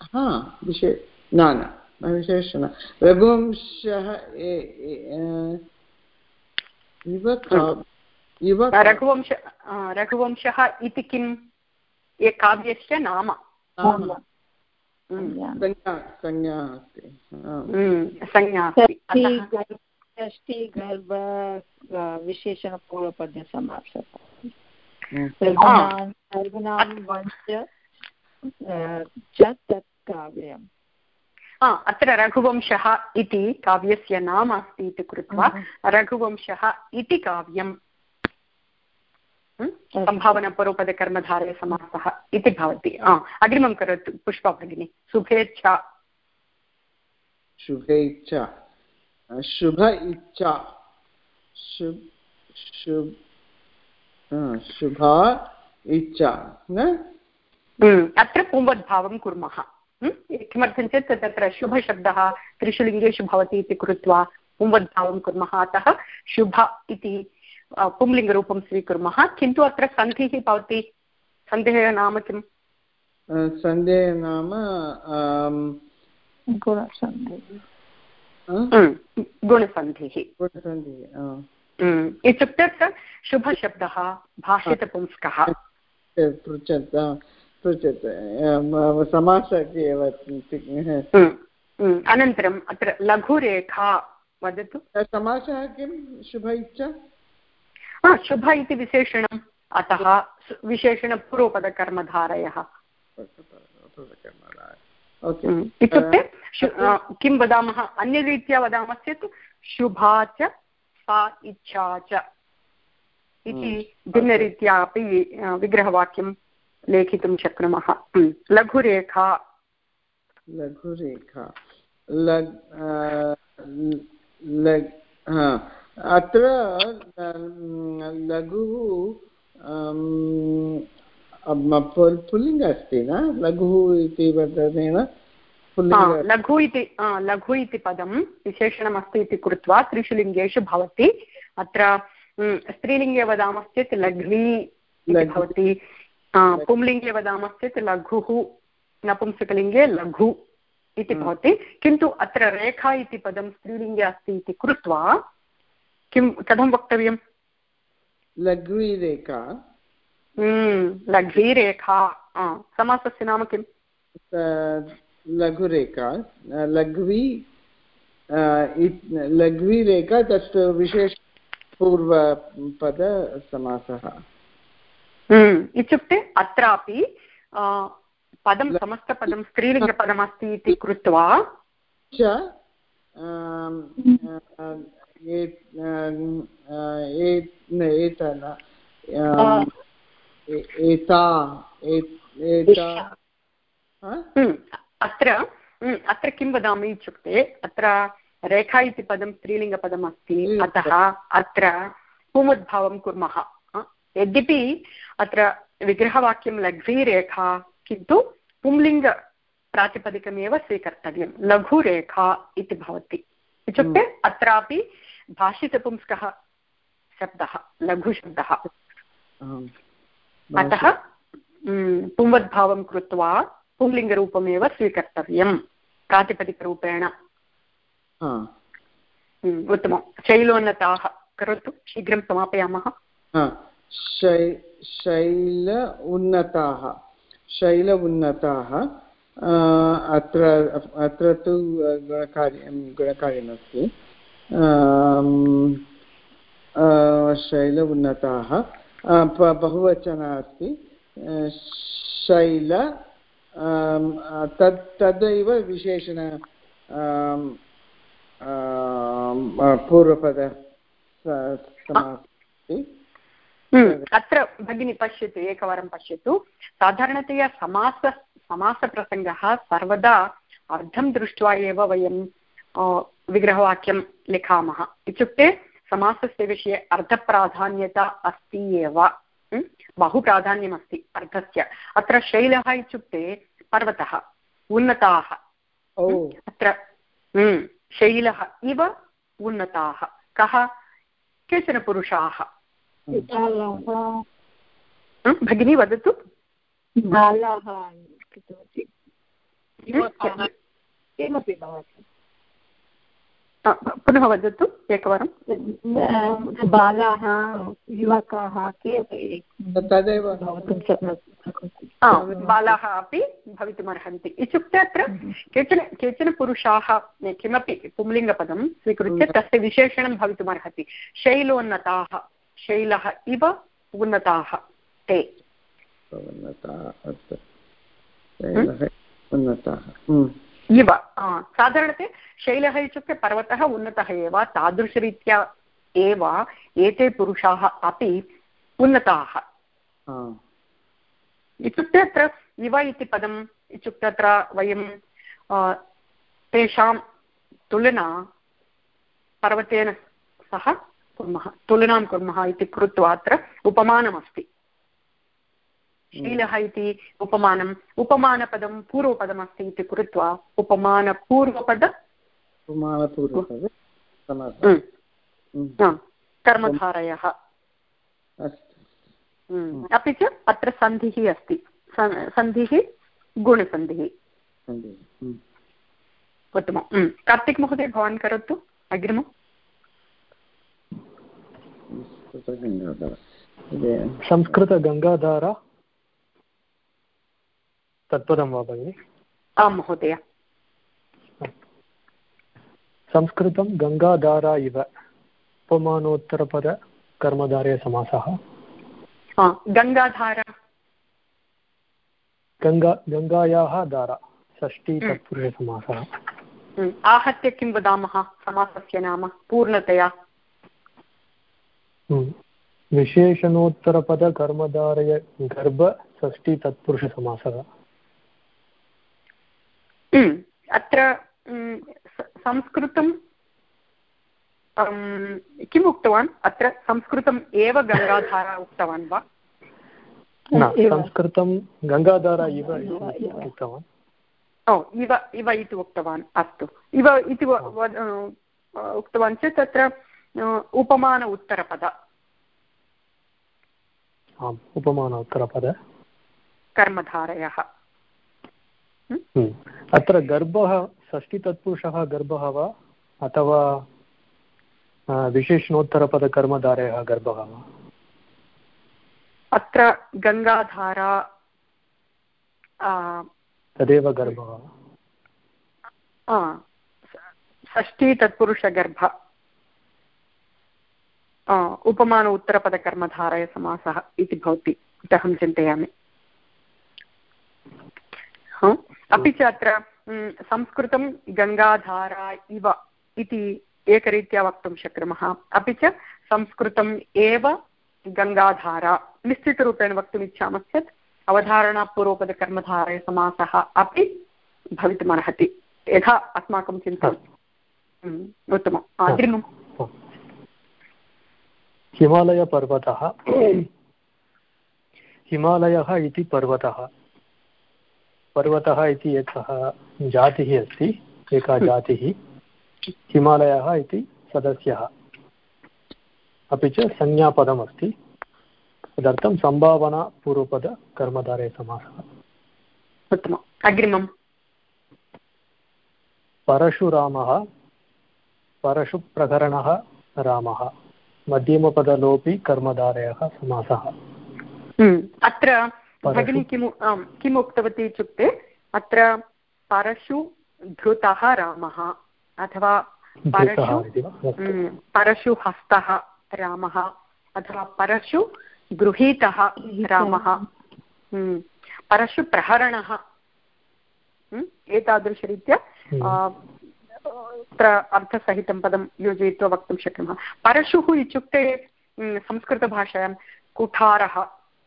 [SPEAKER 4] हा विशे न न विशेष न रघुवंशः
[SPEAKER 1] रघुवंश रघुवंशः इति किम्? ए काव्यस्य नाम।
[SPEAKER 4] संज्ञा।
[SPEAKER 1] अस्ति।
[SPEAKER 2] षष्टिगर्भ विशेषणपूर्वपद्यसमासः वंश च तत् काव्यम्
[SPEAKER 1] अत्र रघुवंशः इति काव्यस्य नाम अस्ति इति कृत्वा रघुवंशः इति काव्यम्। सम्भावनापूर्वपदकर्मधारे समासः इति भवति। अग्रिमं करोतु पुष्पा भगिनी। शुभेच्छा
[SPEAKER 4] शुभेच्छा शुभ इच्छा। शुभा इच्छा।
[SPEAKER 1] अत्र पुंवद्भावं कुर्मः। किमर्थं चेत् तत्र शुभशब्दः त्रिषु लिङ्गेषु भवति इति कृत्वा पुंवद्भावं कुर्मः। अतः शुभ इति पुंलिङ्गरूपं स्वीकुर्मः। किन्तु अत्र सन्धिः भवति। सन्देहः नाम किम्?
[SPEAKER 4] सन्देहः नाम
[SPEAKER 1] गुणसन्धिः। इत्युक्ते अत्र शुभशब्दः भाषितपुंस्कः।
[SPEAKER 4] पृच्छत् पृच्छत् समासः एव
[SPEAKER 1] अनन्तरम् अत्र लघुरेखा वदतु।
[SPEAKER 4] समासः किं? शुभ इच्छा?
[SPEAKER 1] शुभ इति विशेषणम्। अतः विशेषणपूर्वपदकर्मधारयः। इत्युक्ते किं वदामः? अन्यरीत्या वदामश्चेत् शुभा च सा इच्छा च। इति भिन्नरीत्या अपि विग्रहवाक्यं लेखितुं शक्नुमः। लघुरेखा।
[SPEAKER 4] लघुरेखा। लग् अत्र लघुः पुल्लिङ्ग अस्ति न? लघुः इति वदनेन
[SPEAKER 1] लघु इति लघु इति पदं विशेषणमस्ति इति कृत्वा त्रिषु लिङ्गेषु भवति। अत्र स्त्रीलिङ्गे वदामश्चेत् लघ्वी भवति। पुंलिङ्गे वदामश्चेत् लघुः नपुंसकलिङ्गे लघु इति भवति। किन्तु अत्र रेखा इति पदं स्त्रीलिङ्गे अस्ति इति कृत्वा किं कथं वक्तव्यं
[SPEAKER 4] लघ्वीरेखा।
[SPEAKER 1] हम्म, लघ्वीरेखा। समासस्य नाम किम्?
[SPEAKER 4] लघुरेखा। लघ्वी लघ्वीरेखा तत् विशेष पूर्वपदसमासः।
[SPEAKER 1] इत्युक्ते अत्रापि पदं समस्तपदं स्त्रीलिङ्गपदमस्ति इति कृत्वा
[SPEAKER 4] च एता
[SPEAKER 1] अत्र अत्र किं वदामि इत्युक्ते अत्र रेखा इति पदं स्त्रीलिङ्गपदम् अस्ति अतः अत्र पुमुद्भावं कुर्मः। यद्यपि अत्र विग्रहवाक्यं लघ्वीरेखा किन्तु पुंलिङ्ग प्रातिपदिकमेव स्वीकर्तव्यं। लघुरेखा इति भवति। इत्युक्ते अत्रापि भाषितपुंस्कः शब्दः लघुशब्दः। अतः पुंवद्भावं कृत्वा पुंलिङ्गरूपमेव स्वीकर्तव्यं प्रातिपदिकरूपेण। उत्तमं। शैलोन्नताः करोतु शीघ्रं समापयामः।
[SPEAKER 4] शैल उन्नताः शैल उन्नताः अत्र अत्र तु गुणकार्यं, गुणकार्यमस्ति। शैल उन्नताः बहुवचन अस्ति। शैल तत् तदैव विशेषण पूर्वपद
[SPEAKER 1] अत्र भगिनी पश्यतु एकवारं पश्यतु। साधारणतया समास समासप्रसङ्गः सर्वदा अर्थं दृष्ट्वा एव वयं विग्रहवाक्यं लिखामः। इत्युक्ते समासस्य विषये अर्थप्राधान्यता अस्ति एव। बहु प्राधान्यमस्ति अर्थस्य अत्र शैलः इत्युक्ते पर्वतः उन्नताः। अत्र शैलः इव उन्नताः। कः? केचन पुरुषाः। भगिनी वदतु।
[SPEAKER 2] बालाः किमपि भवति।
[SPEAKER 1] पुनः वदतु एकवारं।
[SPEAKER 2] बालाः युवकाः
[SPEAKER 4] तदेव
[SPEAKER 2] भवितुं। शक्नोति
[SPEAKER 1] बालाः अपि भवितुमर्हन्ति। इत्युक्ते अत्र केचन केचन पुरुषाः किमपि पुंलिङ्गपदं स्वीकृत्य तस्य विशेषणं भवितुमर्हति। शैलोन्नताः। शैलः इव उन्नताः। ते। इव साधारणतया शैलः इत्युक्ते पर्वतः उन्नतः एव तादृशरीत्या एव एते पुरुषाः अपि उन्नताः। इत्युक्ते अत्र इव इति पदम् इत्युक्ते अत्र वयं तेषां तुलना पर्वतेन सह कुर्मः तुलनां कुर्मः इति कृत्वा अत्र उपमानमस्ति। शीलः इति उपमानम् उपमानपदं पूर्वपदमस्ति इति कृत्वा उपमानपूर्वपद कर्मधारयः। अपि च अत्र सन्धिः अस्ति। सन्धिः गुणसन्धिः। उत्तमं कार्तिक् महोदय भवान् करोतु? अग्रिमम्।
[SPEAKER 3] संस्कृतगङ्गाधारा तत्पदं वा भगिनि
[SPEAKER 1] आं महोदय
[SPEAKER 3] संस्कृतं गङ्गाधारा इव उपमानोत्तरपदकर्मधारे समासः
[SPEAKER 1] गङ्गाधारा
[SPEAKER 3] गङ्गा गङ्गायाः धारा षष्ठी हम्म। तत्पुरुषसमासः
[SPEAKER 1] हम्म। आहत्य किं वदामः समासस्य नाम पूर्णतया।
[SPEAKER 3] विशेषणोत्तरपदकर्मधारय गर्भ षष्ठी तत्पुरुषसमासः
[SPEAKER 1] अत्र संस्कृतं किम् उक्तवान् अत्र संस्कृतम् एव गङ्गाधारा उक्तवान् वा
[SPEAKER 3] संस्कृतं गङ्गाधारा इव उक्तवान्
[SPEAKER 1] ओ इव इव इति उक्तवान् अस्तु इव इति उक्तवान् चेत् तत्र उपमान उत्तरपद
[SPEAKER 3] आम् उपमान उत्तरपद
[SPEAKER 1] कर्मधारयः
[SPEAKER 3] अत्र गर्भः षष्टितत्पुरुषः गर्भः वा अथवा विशेषणोत्तरपदकर्मधारयः गर्भः वा?
[SPEAKER 1] अत्र गङ्गाधारा
[SPEAKER 3] तदेव गर्भः।
[SPEAKER 1] षष्ठी तत्पुरुषगर्भ उपमान उत्तरपदकर्मधारयसमासः इति भवति इति अहं चिन्तयामि। अपि च अत्र संस्कृतं गङ्गाधारा इव इति एकरीत्या वक्तुं शक्नुमः। अपि च संस्कृतम् एव गङ्गाधारा निश्चितरूपेण वक्तुम् इच्छामश्चेत् अवधारणापूर्वपदकर्मधारय समासः अपि भवितुमर्हति। यथा अस्माकं चिन्तनम्। उत्तमम्। अग्रिमम्।
[SPEAKER 3] हिमालयपर्वतः। हिमालयः इति पर्वतः। पर्वतः इति एकः जातिः अस्ति एका जातिः। हिमालयः इति सदस्यः। अपि च संज्ञापदमस्ति। तदर्थं सम्भावनापूर्वपदकर्मधारे समासः
[SPEAKER 1] उत्तमम्। अग्रिमम्।
[SPEAKER 3] परशुरामः परशुप्रकरणः रामः। मध्यमपदलोपि कर्मधारयः समासः।
[SPEAKER 1] हम्म, अत्र भगिनी किम् किम् उक्तवती इत्युक्ते अत्र परशु धृतः रामः अथवा परशु परशुहस्तः रामः अथवा परशु गृहीतः रामः। परशुप्रहरणः एतादृशरीत्या अत्र अर्थसहितं पदं योजयित्वा वक्तुं शक्नुमः। परशुः इत्युक्ते संस्कृतभाषायां कुठारः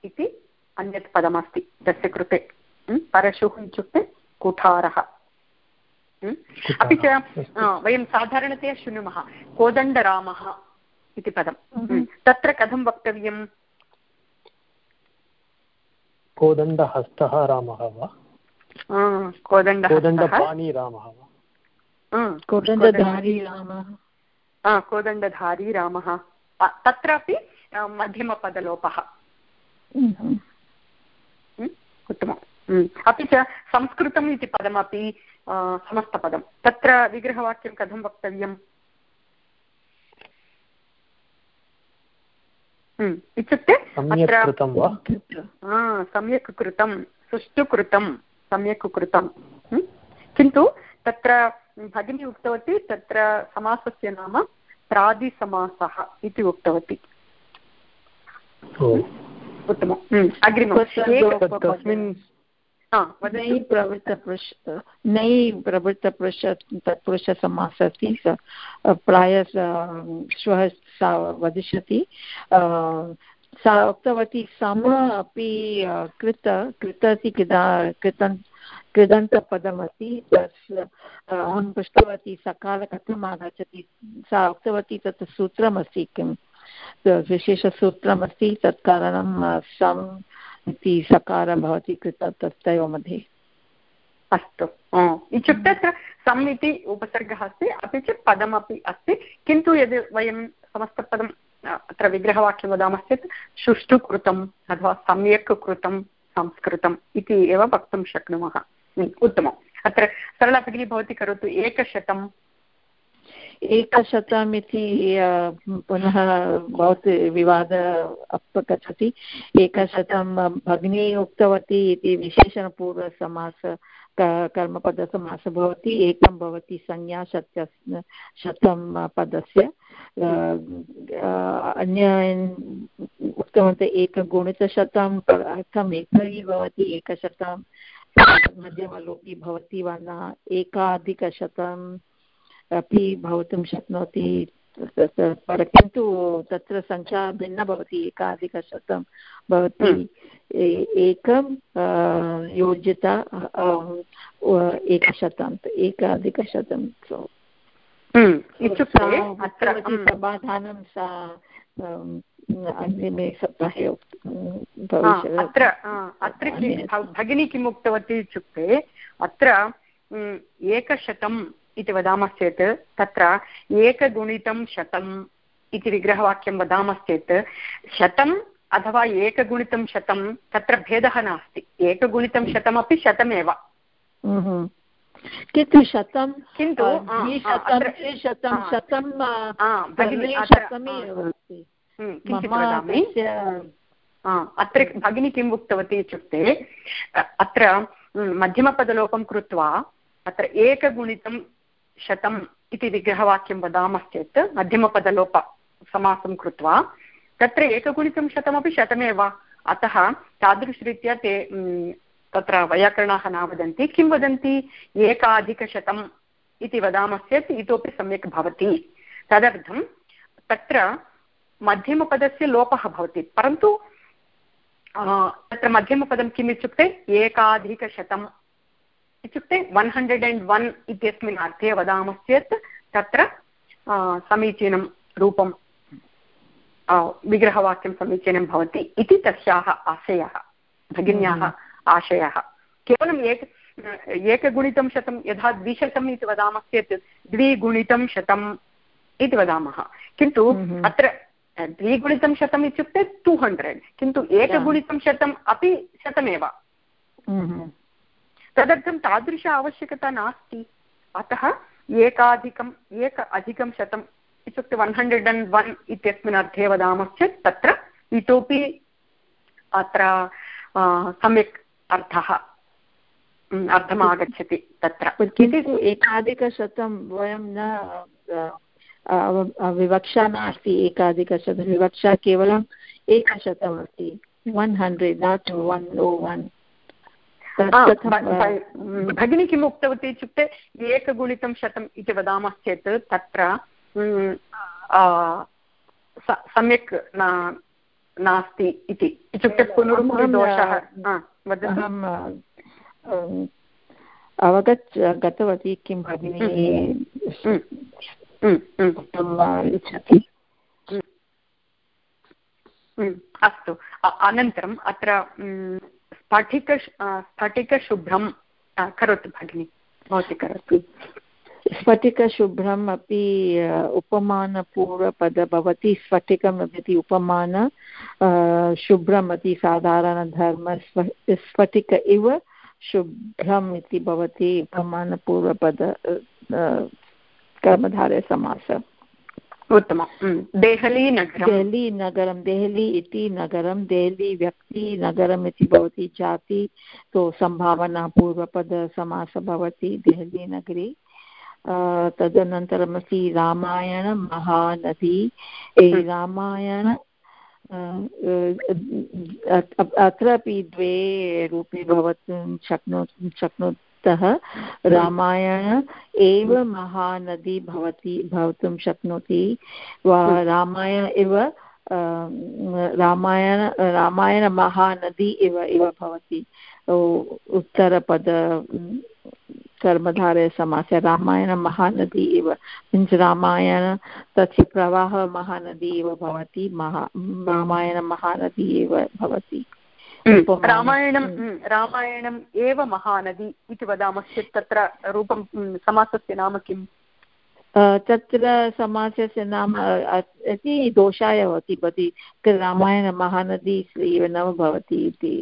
[SPEAKER 1] इति अन्यत् पदमस्ति तस्य कृते। परशुः इत्युक्ते कुठारः। अपि च वयं साधारणतया शृणुमः कोदण्डरामः इति पदं तत्र कथं वक्तव्यम्?
[SPEAKER 3] कोदण्डहस्तः रामः वा? कोदण्डपाणी रामः वा?
[SPEAKER 2] कोदण्डधारी रामः
[SPEAKER 1] कोदण्डधारी रामः तत्रापि मध्यमपदलोपः उत्तमम् अपि च संस्कृतम् इति पदमपि समस्तपदं तत्र विग्रहवाक्यं कथं वक्तव्यम् इत्युक्ते सम्यक् कृतं सुष्ठु कृतं सम्यक् कृतं किन्तु तत्र भगिनी उक्तवती तत्र समासस्य नाम प्रादिसमासः इति उक्तवती। उत्तमम्। अग्रिमं
[SPEAKER 2] नै प्रवृत्तपुरुष नै प्रवृत्तपुरुष तत्पुरुषसमासः अस्ति प्रायः श्वः सा वदिष्यति। सा उक्तवती सम अपि कृत कृत इति कृतं कृदन्तपदमस्ति तस्य अहं पृष्टवती सकाल कथम् आगच्छति, सा उक्तवती तत् सूत्रमस्ति किं विशेषसूत्रमस्ति, तत् कारणं सम् इति सकार भवति कृत तयोः मध्ये।
[SPEAKER 1] अस्तु। इत्युक्ते अत्र सम् इति उपसर्गः अस्ति, अपि च पदमपि अस्ति। किन्तु यदि वयं समस्तपदम् अत्र विग्रहवाक्यं वदामश्चेत् सुष्ठु कृतम् अथवा सम्यक् कृतं संस्कृतम् इति एव वक्तुं शक्नुमः। उत्तमम्। अत्र सरला भगिनी भवती करोतु एकशतं
[SPEAKER 2] एकशतम् इति पुनः भवती विवाद अपगच्छति। एकशतं भगिनी उक्तवती इति विशेषणपूर्वसमास कर्मपदसमासः भवति। एकं भवति संज्ञा शत्य शतं पदस्य। अन्य उक्तवन्तः एकगुणितशतं अर्थम् एकैः भवति एकशतं मध्यमलोपी भवति वा न? एकाधिकशतम् अपि भवितुं शक्नोति किन्तु तत्र सङ्ख्या भिन्ना भवति एकाधिकशतं भवति। एकं योजिता एकशतं एकाधिकशतं। इत्युक्ते समाधानं सा अन्तिमे सप्ताहे
[SPEAKER 1] अत्र अत्र भगिनी किम् उक्तवती इत्युक्ते अत्र एकशतम् इति वदामश्चेत् तत्र एकगुणितं शतम् इति विग्रहवाक्यं वदामश्चेत् शतम् अथवा एकगुणितं शतं तत्र भेदः नास्ति। एकगुणितं शतमपि शतमेव।
[SPEAKER 2] किन्तु शतं
[SPEAKER 1] किन्तु
[SPEAKER 2] शतं
[SPEAKER 1] अत्र भगिनी किम् उक्तवती इत्युक्ते अत्र मध्यमपदलोपं कृत्वा अत्र एकगुणितं शतम् इति विग्रहवाक्यं वदामश्चेत् मध्यमपदलोप समासं कृत्वा तत्र एकगुणितं शतमपि शतमेव अतः तादृशरीत्या ते तत्र वैयाकरणाः न वदन्ति किं वदन्ति एकाधिकशतम् इति वदामश्चेत् इतोपि सम्यक् भवति तदर्थं तत्र मध्यमपदस्य लोपः भवति परन्तु तत्र मध्यमपदं किम् इत्युक्ते एकाधिकशतम् इत्युक्ते वन् हण्ड्रेड् अण्ड् वन् इत्यस्मिन् अर्थे वदामश्चेत् तत्र समीचीनं रूपं विग्रहवाक्यं समीचीनं भवति इति तस्याः आशयः भगिन्याः हम्म। आशयः केवलम् एक एकगुणितं शतं यथा द्विशतम् इति वदामश्चेत् द्विगुणितं शतम् इति वदामः किन्तु हम्म। अत्र द्विगुणितं शतम् इत्युक्ते टु हण्ड्रेड् किन्तु एकगुणितं शतम् अपि शतमेव। तदर्थं तादृश आवश्यकता नास्ति. अतः एकाधिकम् एक अधिकं शतम् इत्युक्ते वन् हण्ड्रेड् अण्ड् वन् इत्यस्मिन् अर्थे वदामश्चेत् तत्र इतोपि अत्र सम्यक् अर्थः अर्थम् आगच्छति तत्र
[SPEAKER 2] एकाधिकशतं वयं न विवक्षा नास्ति एकाधिकशतं विवक्षा केवलम् एकशतमस्ति one hundred not one O one
[SPEAKER 1] भगिनी किम् उक्तवती इत्युक्ते एकगुणितं शतम् इति वदामश्चेत् तत्र सम्यक् नास्ति इति। इत्युक्ते पुनरुक्तिदोषः
[SPEAKER 2] अवगच्छ गतवती किं भगिनी? इच्छति
[SPEAKER 1] अस्तु. अनन्तरम् अत्र स्फटिक स्फटिकशुभ्रं करोतु भगिनि. भवती करोतु.
[SPEAKER 2] स्फटिकशुभ्रम् अपि उपमानपूर्वपद भवति. स्फटिकम् इति उपमान शुभ्रम् इति साधारणधर्म स्फटिक इव शुभ्रम् इति भवति. उपमानपूर्वपद कर्मधारयसमासः
[SPEAKER 1] उत्तमं देहली नगरं
[SPEAKER 2] देहली इति नगरं देहली व्यक्ति नगरम् इति भवति जाति तो सम्भावना पूर्वपदसमासः भवति देहली नगरी। तदनन्तरमस्ति रामायण महानदी। रामायण अत्रापि द्वे रूपे भवतुं शक्नो शक्नो अतः रामायण एव महानदी भवति भवितुं शक्नोति। वा रामायण एव रामायण रामायणमहानदी इव इव भवति। उत्तरपद कर्मधारयसमासे रामायणमहानदी इव। मीन्स् रामायण तस्य प्रवाहः महानदी इव भवति महा रामायणमहानदी एव भवति।
[SPEAKER 1] रामायणं रामायणम् एव महानदी इति वदामश्चेत् तत्र रूपं समासस्य नाम किम्
[SPEAKER 2] तत्र समासस्य नाम अति दोषाय भवति भवति रामायणमहानदी एव न भवति इति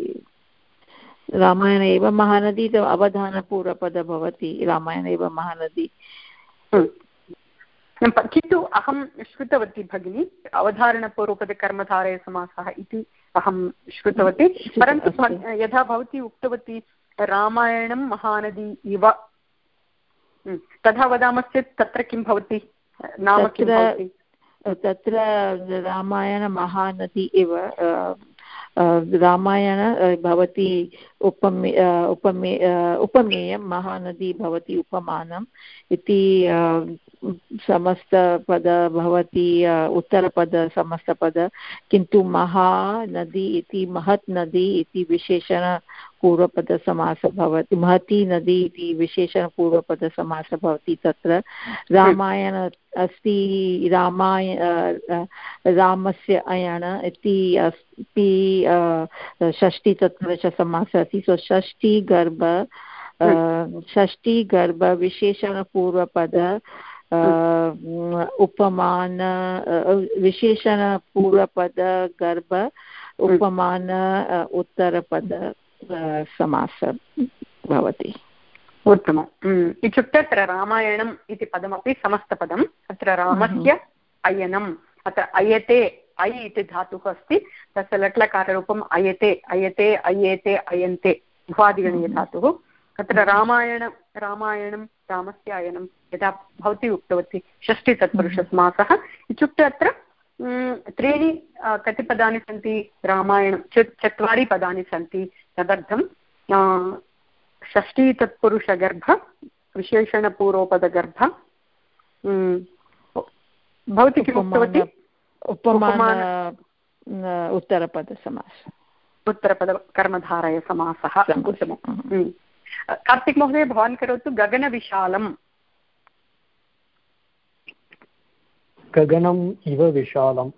[SPEAKER 2] रामायण एव महानदी अवधानपूर्वपद भवति रामायण एव महानदी
[SPEAKER 1] किन्तु अहं श्रुतवती भगिनी अवधारणपूर्वपदकर्मधारय समासः इति अहं श्रुतवती परन्तु यथा भवती उक्तवती रामायणं महानदी इव। तथा वदामश्चेत् तत्र किं भवति? नाम किं
[SPEAKER 2] तत्र रामायणमहानदी इव रामायण भवति उपमे उपमे उपमेयं, महानदी भवति उपमानम् इति समस्तपद भवति उत्तरपद समस्तपद किन्तु महानदी इति, महत् नदी इति विशेषण पूर्वपदसमासः भवति। महती नदी इति विशेषणपूर्वपदसमासः भवति तत्र। रामायण अस्ति रामाय रामस्य अयण इति अस्ति षष्टिचत्वादशसमासः अस्ति। सो षष्टिगर्भ उपमान विशेषणपूर्वपद गर्भ उपमान उत्तरपद। समास भवति।
[SPEAKER 1] उत्तमम्। इत्युक्ते अत्र रामायणम् इति पदमपि समस्तपदम् अत्र रामस्य अयनम्। अत्र अयते ऐ इति धातुः अस्ति। तस्य लट्लकाररूपम् अयते अयते अयेते अयन्ते भ्वादिगणीयधातुः अत्र रामायण रामायणं रामस्य अयनं यदा भवती उक्तवती षष्टितत्पुरुषसमासः इत्युक्ते अत्र त्रीणि कति पदानि सन्ति? रामायणं चत्वारि पदानि सन्ति। तदर्थं षष्टितत्पुरुषगर्भ विशेषणपूर्वपदगर्भ भवती किम् उक्तवती?
[SPEAKER 2] उपमान उत्तरपदसमासः।
[SPEAKER 1] उत्तरपदकर्मधारयसमासः उत्तमम्। कार्तिक् महोदय भवान् करोतु गगनविशालम्।
[SPEAKER 3] गगनम् इव विशालं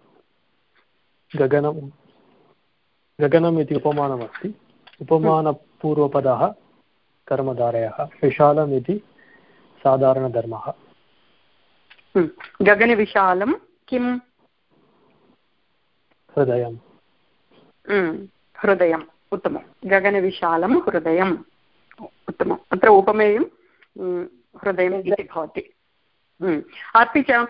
[SPEAKER 3] गगनं गगनम् इति उपमानमस्ति। उपमानपूर्वपदः कर्मधारयः विशालम् इति साधारणधर्मः।
[SPEAKER 1] गगनविशालं किम्?
[SPEAKER 3] हृदयं
[SPEAKER 1] हृदयम् उत्तमं गगनविशालं हृदयम् उत्तमम्। अत्र उपमेयं हृदयम् इति भवति। अपि च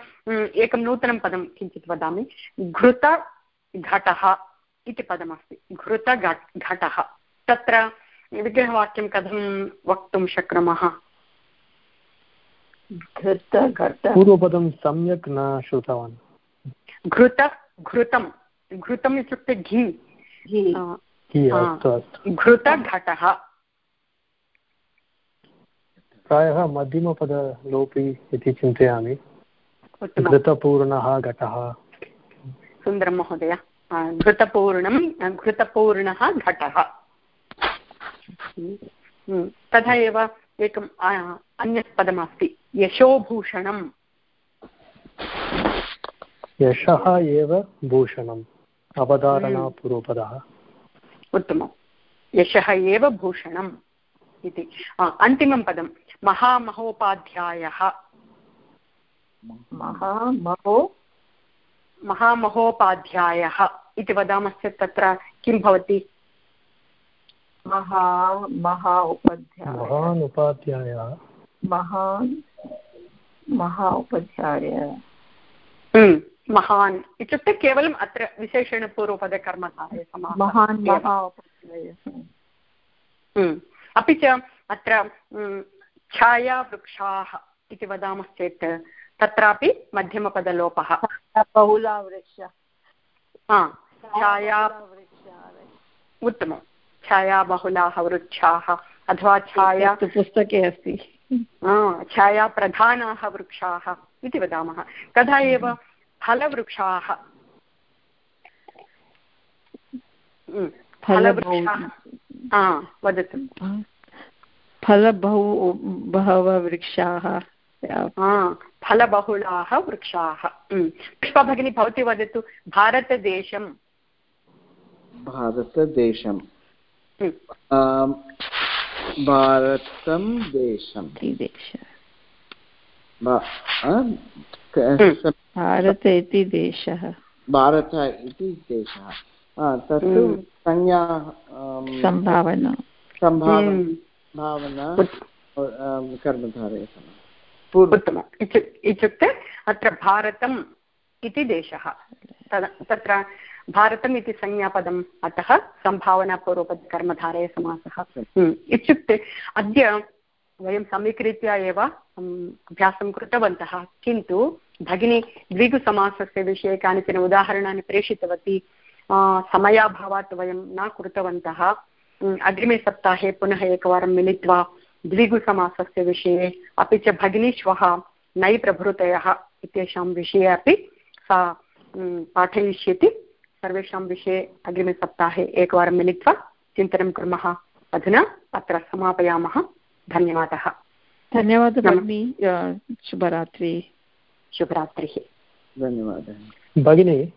[SPEAKER 1] एकं नूतनं पदं किञ्चित् वदामि। घृतघटः इति पदमस्ति। घृतघटः। तत्र विग्रहवाक्यं कथं वक्तुं शक्नुमः?
[SPEAKER 3] पूर्वपदं सम्यक् न श्रुतवान्।
[SPEAKER 1] घृत घृतं घृतम् इत्युक्ते घी। घृतघटः
[SPEAKER 3] प्रायः मध्यमपदलोपि इति चिन्तयामि। घृतपूर्णः घटः।
[SPEAKER 1] सुन्दरं महोदय। घृतपूर्णं घृतपूर्णः घटः। तथा एव एकम् अन्यत् पदमस्ति यशोभूषणम्।
[SPEAKER 3] यशः एव भूषणम्। अवधारणापूर्वपदः।
[SPEAKER 1] उत्तमं यशः एव भूषणम् इति। अन्तिमं पदं महामहोपाध्यायः।
[SPEAKER 2] महामहो
[SPEAKER 1] महामहोपाध्यायः इति वदामश्चेत् तत्र किं भवति?
[SPEAKER 2] महा महा उपाध्याय।
[SPEAKER 3] महान् उपाध्यायः।
[SPEAKER 2] महान् महा उपाध्याय।
[SPEAKER 1] महान्। इत्युक्ते केवलम् अत्र विशेषणपूर्वपदकर्मधारय
[SPEAKER 2] महान् महा उपाध्याय।
[SPEAKER 1] अपि च अत्र छायावृक्षाः इति वदामश्चेत् तत्रापि मध्यमपदलोपः।
[SPEAKER 2] बहुला वृक्ष
[SPEAKER 1] छाया उत्तमं छाया बहुलाः वृक्षाः अथवा छाया
[SPEAKER 2] पुस्तके अस्ति।
[SPEAKER 1] छायाप्रधानाः वृक्षाः इति वदामः। तथा एव? फलवृक्षाः। वदतु।
[SPEAKER 2] फलबहु बहवः वृक्षाः।
[SPEAKER 1] फलबहुलाः वृक्षाः। पुष्पा भगिनी भवती वदतु। भारतदेशं
[SPEAKER 4] भारतदेशं भारतं देशं।
[SPEAKER 2] भारत इति देशः।
[SPEAKER 4] भारत इति देशः। तत्तु हम्म। संज्ञा
[SPEAKER 2] सम्भावना।
[SPEAKER 4] सम्भावना। कर्मधारय
[SPEAKER 1] उत्तमम् इत्युक्ते अत्र भारतम् इति देशः। तत्र भारतम् इति संज्ञापदम् अतः सम्भावनापूर्वपदकर्मधारय समासः। हम्म, इत्युक्ते अद्य वयं सम्यक् एव अभ्यासं कृतवन्तः। किन्तु भगिनी द्विगुसमासस्य विषये कानिचन उदाहरणानि प्रेषितवती समयाभावात् वयं न कृतवन्तः। अग्रिमे सप्ताहे पुनः एकवारं मिलित्वा द्विगुसमासस्य विषये अपि च भगिनी श्वः नै प्रभृतयः इत्येषां विषये अपि सा पाठयिष्यति। सर्वेषां विषये अग्रिमे सप्ताहे एकवारं मिलित्वा चिन्तनं कुर्मः। अधुना अत्र समापयामः। धन्यवादः।
[SPEAKER 2] धन्यवादः भगिनी। शुभरात्रि।
[SPEAKER 1] शुभरात्रिः।
[SPEAKER 4] धन्यवादः।
[SPEAKER 3] भगिनी।